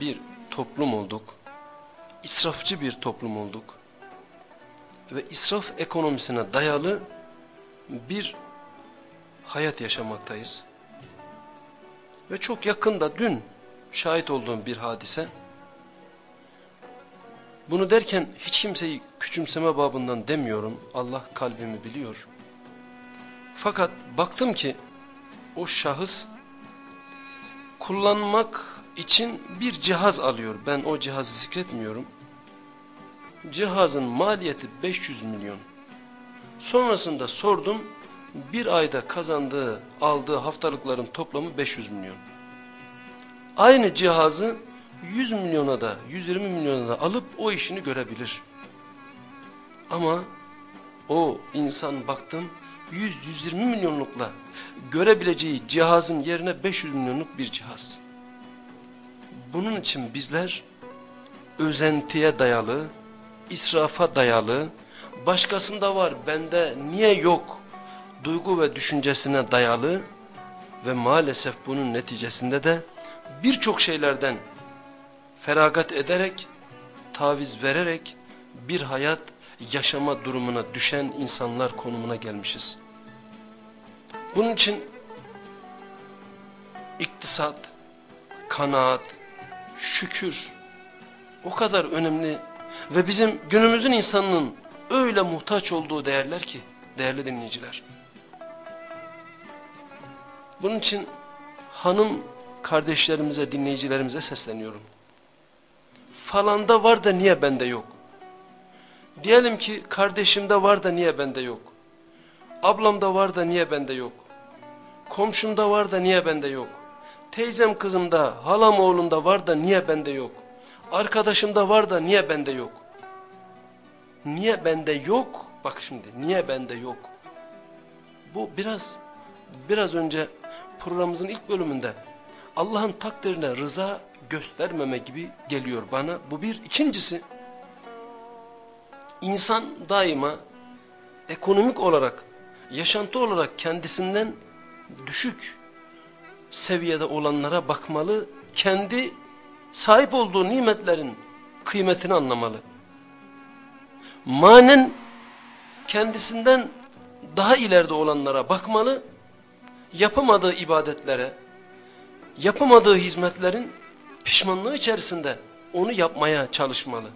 bir toplum olduk, israfçı bir toplum olduk ve israf ekonomisine dayalı bir hayat yaşamaktayız. Ve çok yakında dün şahit olduğum bir hadise, bunu derken hiç kimseyi küçümseme babından demiyorum, Allah kalbimi biliyor. Fakat baktım ki o şahıs kullanmak için bir cihaz alıyor. Ben o cihazı zikretmiyorum. Cihazın maliyeti 500 milyon. Sonrasında sordum. Bir ayda kazandığı, aldığı haftalıkların toplamı 500 milyon. Aynı cihazı 100 milyona da, 120 milyona da alıp o işini görebilir. Ama o insan baktım 100-120 milyonlukla görebileceği cihazın yerine 500 milyonluk bir cihaz. Bunun için bizler özentiye dayalı, israfa dayalı, başkasında var bende niye yok duygu ve düşüncesine dayalı ve maalesef bunun neticesinde de birçok şeylerden feragat ederek, taviz vererek bir hayat yaşama durumuna düşen insanlar konumuna gelmişiz. Bunun için iktisat, kanaat, şükür o kadar önemli ve bizim günümüzün insanının öyle muhtaç olduğu değerler ki değerli dinleyiciler. Bunun için hanım kardeşlerimize, dinleyicilerimize sesleniyorum. Falanda var da niye bende yok? Diyelim ki kardeşimde var da niye bende yok? Ablamda var da niye bende yok? Komşumda var da niye bende yok? Teyzem kızımda, halam oğlunda var da niye bende yok? Arkadaşımda var da niye bende yok? Niye bende yok? Bak şimdi niye bende yok? Bu biraz biraz önce programımızın ilk bölümünde Allah'ın takdirine rıza göstermeme gibi geliyor bana. Bu bir. ikincisi insan daima ekonomik olarak, yaşantı olarak kendisinden düşük seviyede olanlara bakmalı, kendi sahip olduğu nimetlerin kıymetini anlamalı. Manen kendisinden daha ileride olanlara bakmalı, yapamadığı ibadetlere, yapamadığı hizmetlerin pişmanlığı içerisinde onu yapmaya çalışmalı.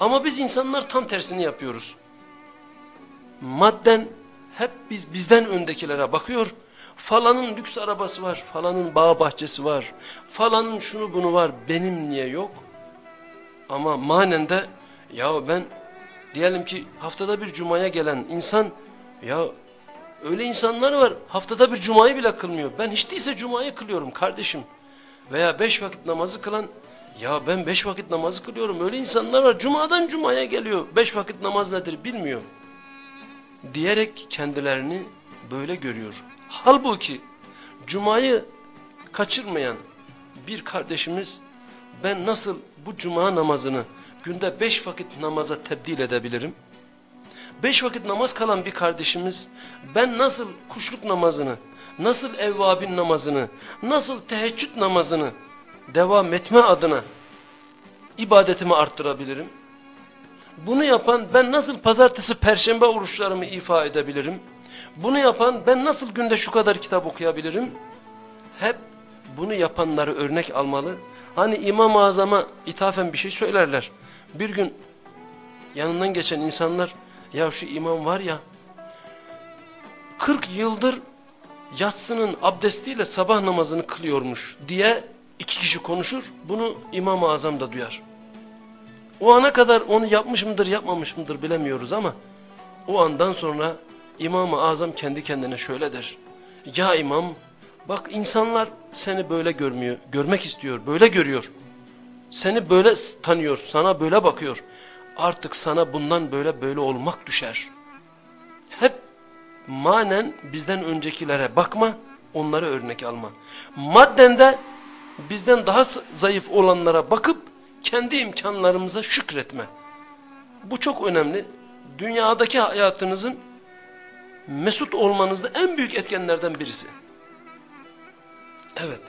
Ama biz insanlar tam tersini yapıyoruz. Madden hep biz bizden öndekilere bakıyor. Falanın lüks arabası var, falanın bağ bahçesi var, falanın şunu bunu var, benim niye yok? Ama manen de ya ben diyelim ki haftada bir cumaya gelen insan ya öyle insanlar var haftada bir cumayı bile kılmıyor. Ben hiç değilse cumayı kılıyorum kardeşim. Veya beş vakit namazı kılan ya ben beş vakit namazı kılıyorum. Öyle insanlar var cumadan cumaya geliyor. Beş vakit namaz nedir bilmiyor. Diyerek kendilerini böyle görüyor. Halbuki cumayı kaçırmayan bir kardeşimiz ben nasıl bu cuma namazını günde beş vakit namaza tebdil edebilirim? Beş vakit namaz kalan bir kardeşimiz ben nasıl kuşluk namazını, nasıl evvabin namazını, nasıl teheccüd namazını devam etme adına ibadetimi arttırabilirim? Bunu yapan ben nasıl pazartesi perşembe oruçlarımı ifa edebilirim? Bunu yapan ben nasıl günde şu kadar kitap okuyabilirim? Hep bunu yapanları örnek almalı. Hani İmam-ı Azam'a ithafen bir şey söylerler. Bir gün yanından geçen insanlar ya şu imam var ya 40 yıldır yatsının abdestiyle sabah namazını kılıyormuş diye iki kişi konuşur. Bunu İmam-ı Azam da duyar. O ana kadar onu yapmış mıdır yapmamış mıdır bilemiyoruz ama o andan sonra İmam-ı Azam kendi kendine şöyle der. Ya imam bak insanlar seni böyle görmüyor, görmek istiyor, böyle görüyor. Seni böyle tanıyor, sana böyle bakıyor. Artık sana bundan böyle böyle olmak düşer. Hep manen bizden öncekilere bakma, onlara örnek alma. Madden de bizden daha zayıf olanlara bakıp kendi imkanlarımıza şükretme. Bu çok önemli. Dünyadaki hayatınızın mesut olmanızda en büyük etkenlerden birisi. Evet,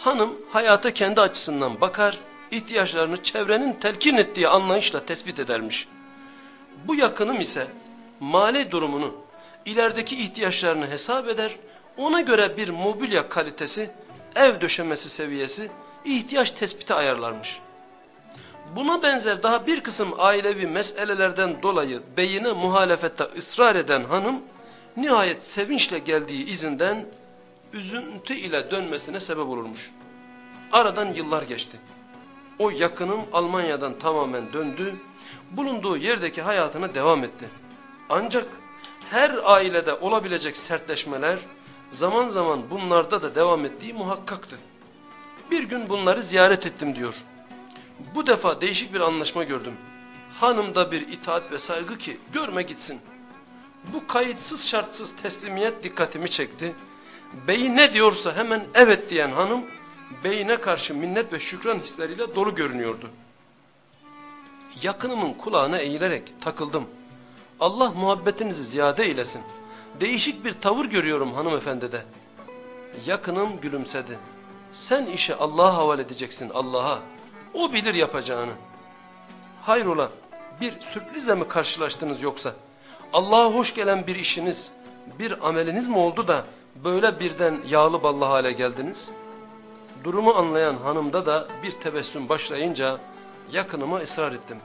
hanım hayata kendi açısından bakar, ihtiyaçlarını çevrenin telkin ettiği anlayışla tespit edermiş. Bu yakınım ise mali durumunu, ilerideki ihtiyaçlarını hesap eder, ona göre bir mobilya kalitesi, ev döşemesi seviyesi, ihtiyaç tespiti ayarlarmış. Buna benzer daha bir kısım ailevi meselelerden dolayı beyine muhalefette ısrar eden hanım, nihayet sevinçle geldiği izinden üzüntü ile dönmesine sebep olurmuş. Aradan yıllar geçti. O yakınım Almanya'dan tamamen döndü, bulunduğu yerdeki hayatına devam etti. Ancak her ailede olabilecek sertleşmeler zaman zaman bunlarda da devam ettiği muhakkaktı. Bir gün bunları ziyaret ettim diyor. Bu defa değişik bir anlaşma gördüm. Hanımda bir itaat ve saygı ki görme gitsin. Bu kayıtsız şartsız teslimiyet dikkatimi çekti. Beyi ne diyorsa hemen evet diyen hanım beyine karşı minnet ve şükran hisleriyle dolu görünüyordu. Yakınımın kulağına eğilerek takıldım. Allah muhabbetinizi ziyade eylesin. Değişik bir tavır görüyorum hanımefendide. Yakınım gülümsedi. Sen işi Allah'a havale edeceksin Allah'a. O bilir yapacağını. Hayrola Bir sürprizle mi karşılaştınız yoksa? Allah'a hoş gelen bir işiniz, bir ameliniz mi oldu da böyle birden yağlı ballı hale geldiniz? Durumu anlayan hanımda da bir tebessüm başlayınca yakınıma ısrar ettim.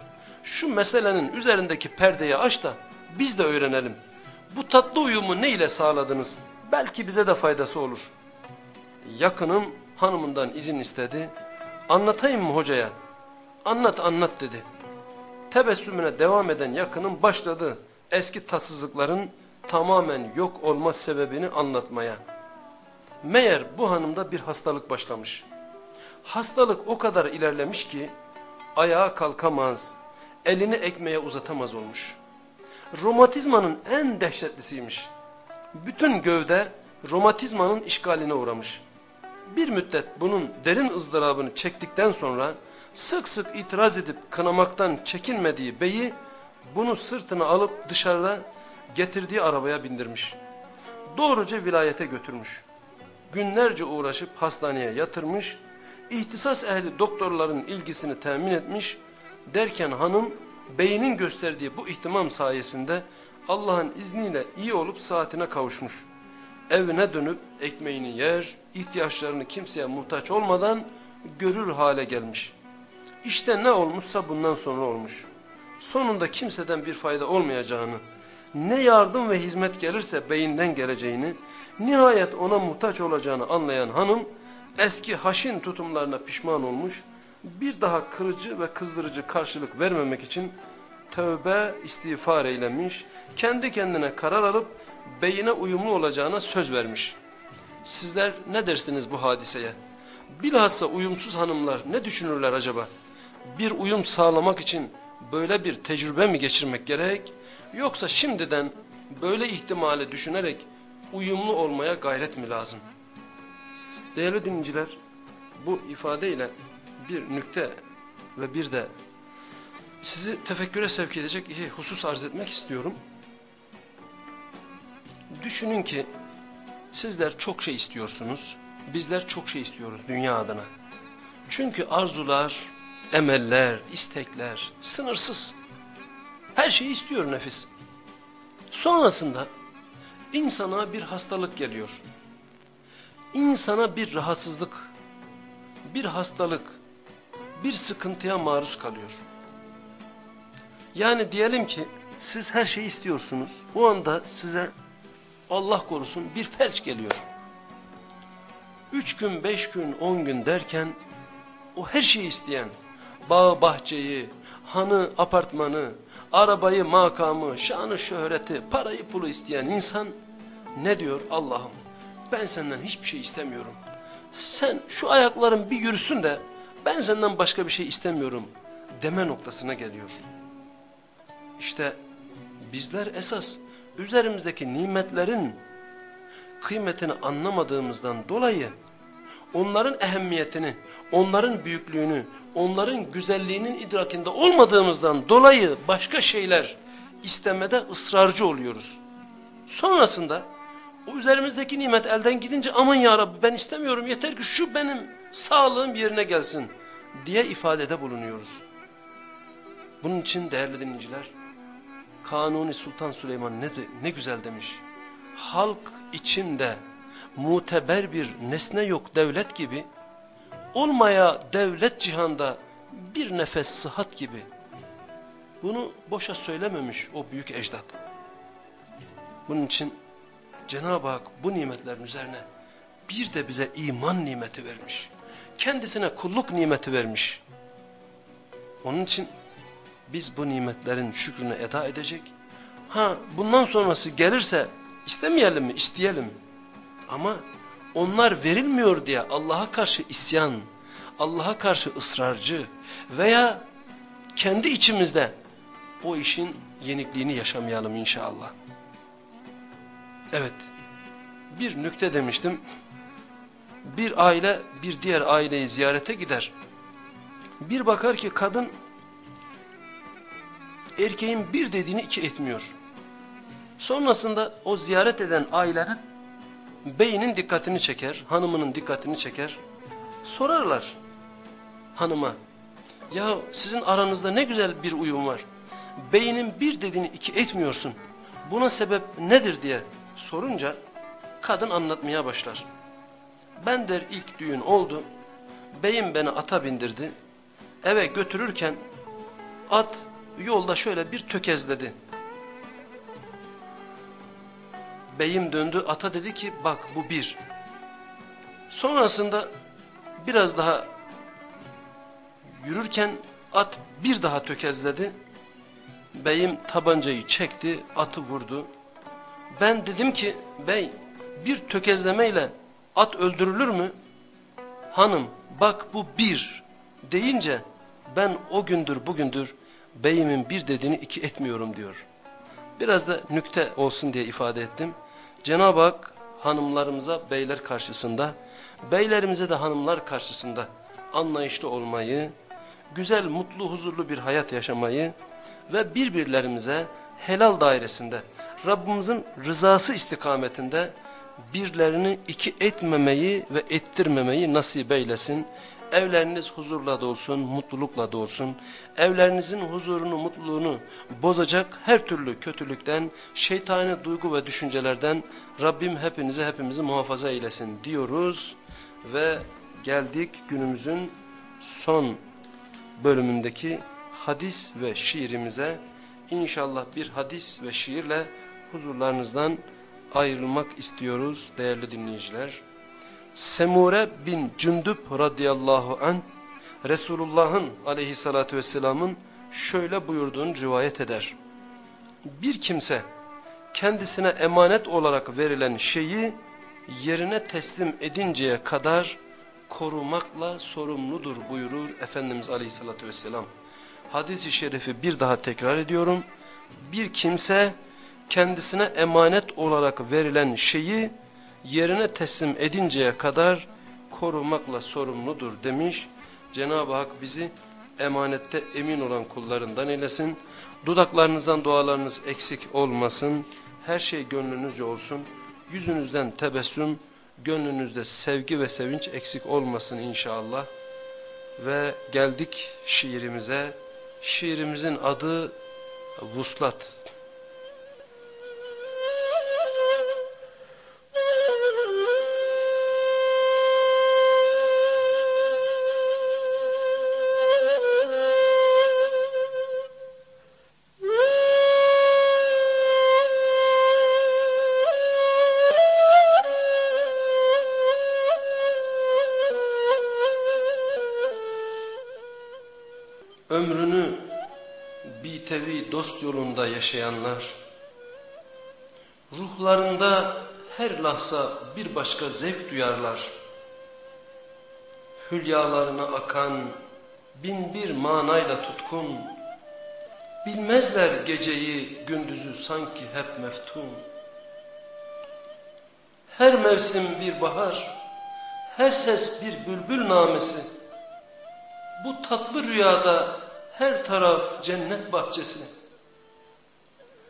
Şu meselenin üzerindeki perdeyi aç da biz de öğrenelim. Bu tatlı uyumu ne ile sağladınız? Belki bize de faydası olur. Yakınım hanımından izin istedi. Anlatayım mı hocaya? Anlat anlat dedi. Tebessümüne devam eden yakınım başladı eski tatsızlıkların tamamen yok olma sebebini anlatmaya. Meğer bu hanımda bir hastalık başlamış. Hastalık o kadar ilerlemiş ki ayağa kalkamaz, elini ekmeğe uzatamaz olmuş. Romatizmanın en dehşetlisiymiş. Bütün gövde romatizmanın işgaline uğramış. Bir müddet bunun derin ızdırabını çektikten sonra sık sık itiraz edip kınamaktan çekinmediği beyi bunu sırtına alıp dışarıda getirdiği arabaya bindirmiş. Doğruca vilayete götürmüş. Günlerce uğraşıp hastaneye yatırmış, ihtisas ehli doktorların ilgisini temin etmiş, derken hanım beynin gösterdiği bu ihtimam sayesinde Allah'ın izniyle iyi olup saatine kavuşmuş. Evine dönüp ekmeğini yer, ihtiyaçlarını kimseye muhtaç olmadan görür hale gelmiş. İşte ne olmuşsa bundan sonra olmuş. Sonunda kimseden bir fayda olmayacağını, ne yardım ve hizmet gelirse beyinden geleceğini, nihayet ona muhtaç olacağını anlayan hanım, eski haşin tutumlarına pişman olmuş, bir daha kırıcı ve kızdırıcı karşılık vermemek için tövbe istiğfar eylemiş, kendi kendine karar alıp beyine uyumlu olacağına söz vermiş. Sizler ne dersiniz bu hadiseye? Bilhassa uyumsuz hanımlar ne düşünürler acaba? Bir uyum sağlamak için böyle bir tecrübe mi geçirmek gerek? Yoksa şimdiden böyle ihtimali düşünerek uyumlu olmaya gayret mi lazım? Değerli dinleyiciler, bu ifadeyle bir nükte ve bir de sizi tefekküre sevk edecek iki husus arz etmek istiyorum. Düşünün ki sizler çok şey istiyorsunuz, bizler çok şey istiyoruz dünya adına. Çünkü arzular, emeller, istekler sınırsız. Her şeyi istiyor nefis. Sonrasında insana bir hastalık geliyor. İnsana bir rahatsızlık, bir hastalık, bir sıkıntıya maruz kalıyor. Yani diyelim ki siz her şeyi istiyorsunuz. O anda size Allah korusun bir felç geliyor. Üç gün, beş gün, on gün derken o her şeyi isteyen, bağ bahçeyi, hanı apartmanı, arabayı makamı, şanı şöhreti, parayı pulu isteyen insan ne diyor Allah'ım ben senden hiçbir şey istemiyorum. Sen şu ayakların bir yürüsün de ben senden başka bir şey istemiyorum deme noktasına geliyor. İşte bizler esas üzerimizdeki nimetlerin kıymetini anlamadığımızdan dolayı onların ehemmiyetini, onların büyüklüğünü, onların güzelliğinin idrakinde olmadığımızdan dolayı başka şeyler istemede ısrarcı oluyoruz. Sonrasında o üzerimizdeki nimet elden gidince aman ya Rabbi ben istemiyorum yeter ki şu benim sağlığım yerine gelsin diye ifadede bulunuyoruz. Bunun için değerli dinleyiciler Kanuni Sultan Süleyman ne, ne güzel demiş. Halk içinde muteber bir nesne yok devlet gibi, olmaya devlet cihanda bir nefes sıhhat gibi. Bunu boşa söylememiş o büyük ecdat. Bunun için Cenab-ı Hak bu nimetlerin üzerine bir de bize iman nimeti vermiş. Kendisine kulluk nimeti vermiş. Onun için biz bu nimetlerin şükrünü eda edecek. Ha bundan sonrası gelirse istemeyelim mi? İsteyelim. Ama onlar verilmiyor diye Allah'a karşı isyan, Allah'a karşı ısrarcı veya kendi içimizde o işin yenikliğini yaşamayalım inşallah. Evet, bir nükte demiştim. Bir aile bir diğer aileyi ziyarete gider. Bir bakar ki kadın erkeğin bir dediğini iki etmiyor. Sonrasında o ziyaret eden ailenin beyinin dikkatini çeker, hanımının dikkatini çeker. Sorarlar hanıma, ya sizin aranızda ne güzel bir uyum var. beyinin bir dediğini iki etmiyorsun. Buna sebep nedir diye sorunca kadın anlatmaya başlar. Ben der ilk düğün oldu. Beyim beni ata bindirdi. Eve götürürken at yolda şöyle bir tökezledi. Beyim döndü ata dedi ki bak bu bir. Sonrasında biraz daha yürürken at bir daha tökezledi. Beyim tabancayı çekti atı vurdu. Ben dedim ki bey bir tökezlemeyle at öldürülür mü? Hanım bak bu bir deyince ben o gündür bugündür beyimin bir dediğini iki etmiyorum diyor. Biraz da nükte olsun diye ifade ettim. Cenab-ı Hak hanımlarımıza beyler karşısında, beylerimize de hanımlar karşısında anlayışlı olmayı, güzel, mutlu, huzurlu bir hayat yaşamayı ve birbirlerimize helal dairesinde, Rabbimizin rızası istikametinde birlerini iki etmemeyi ve ettirmemeyi nasip eylesin. Evleriniz huzurla dolsun, mutlulukla dolsun. Evlerinizin huzurunu, mutluluğunu bozacak her türlü kötülükten, şeytani duygu ve düşüncelerden Rabbim hepinize hepimizi muhafaza eylesin diyoruz. Ve geldik günümüzün son bölümündeki hadis ve şiirimize. İnşallah bir hadis ve şiirle huzurlarınızdan ayrılmak istiyoruz değerli dinleyiciler. Semure bin Cündüb radıyallahu an Resulullah'ın aleyhissalatü vesselamın şöyle buyurduğunu rivayet eder. Bir kimse kendisine emanet olarak verilen şeyi yerine teslim edinceye kadar korumakla sorumludur buyurur Efendimiz aleyhissalatü vesselam. Hadis-i şerifi bir daha tekrar ediyorum. Bir kimse kendisine emanet olarak verilen şeyi yerine teslim edinceye kadar korumakla sorumludur demiş. Cenab-ı Hak bizi emanette emin olan kullarından eylesin. Dudaklarınızdan dualarınız eksik olmasın. Her şey gönlünüzce olsun. Yüzünüzden tebessüm, gönlünüzde sevgi ve sevinç eksik olmasın inşallah. Ve geldik şiirimize. Şiirimizin adı Vuslat. Yolunda yaşayanlar, ruhlarında her lahza bir başka zevk duyarlar. Hülyalarına akan bin bir manayla tutkun, bilmezler geceyi gündüzü sanki hep meftun. Her mevsim bir bahar, her ses bir bülbül namesi. Bu tatlı rüyada her taraf cennet bahçesi.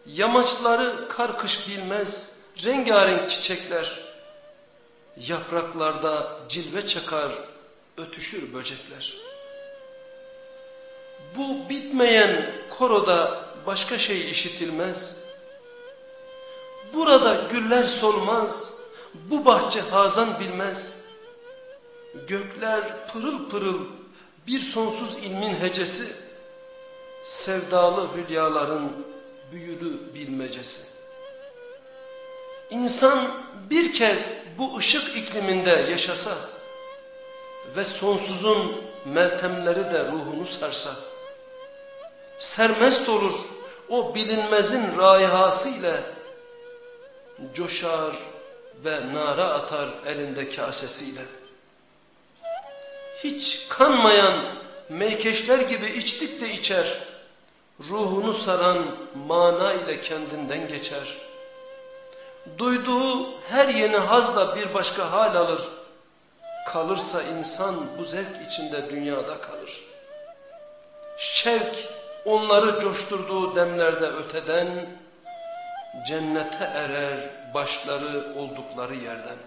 Yamaçları kar kış bilmez rengarenk çiçekler. Yapraklarda cilve çakar ötüşür böcekler. Bu bitmeyen koroda başka şey işitilmez. Burada güller solmaz, bu bahçe hazan bilmez. Gökler pırıl pırıl bir sonsuz ilmin hecesi, sevdalı hülyaların büyülü bilmecesi. İnsan bir kez bu ışık ikliminde yaşasa ve sonsuzun meltemleri de ruhunu sarsa, sermest olur o bilinmezin raihası ile coşar ve nara atar elinde kasesiyle. Hiç kanmayan meykeşler gibi içtik de içer, ruhunu saran mana ile kendinden geçer. Duyduğu her yeni hazla bir başka hal alır. Kalırsa insan bu zevk içinde dünyada kalır. Şevk onları coşturduğu demlerde öteden cennete erer başları oldukları yerden.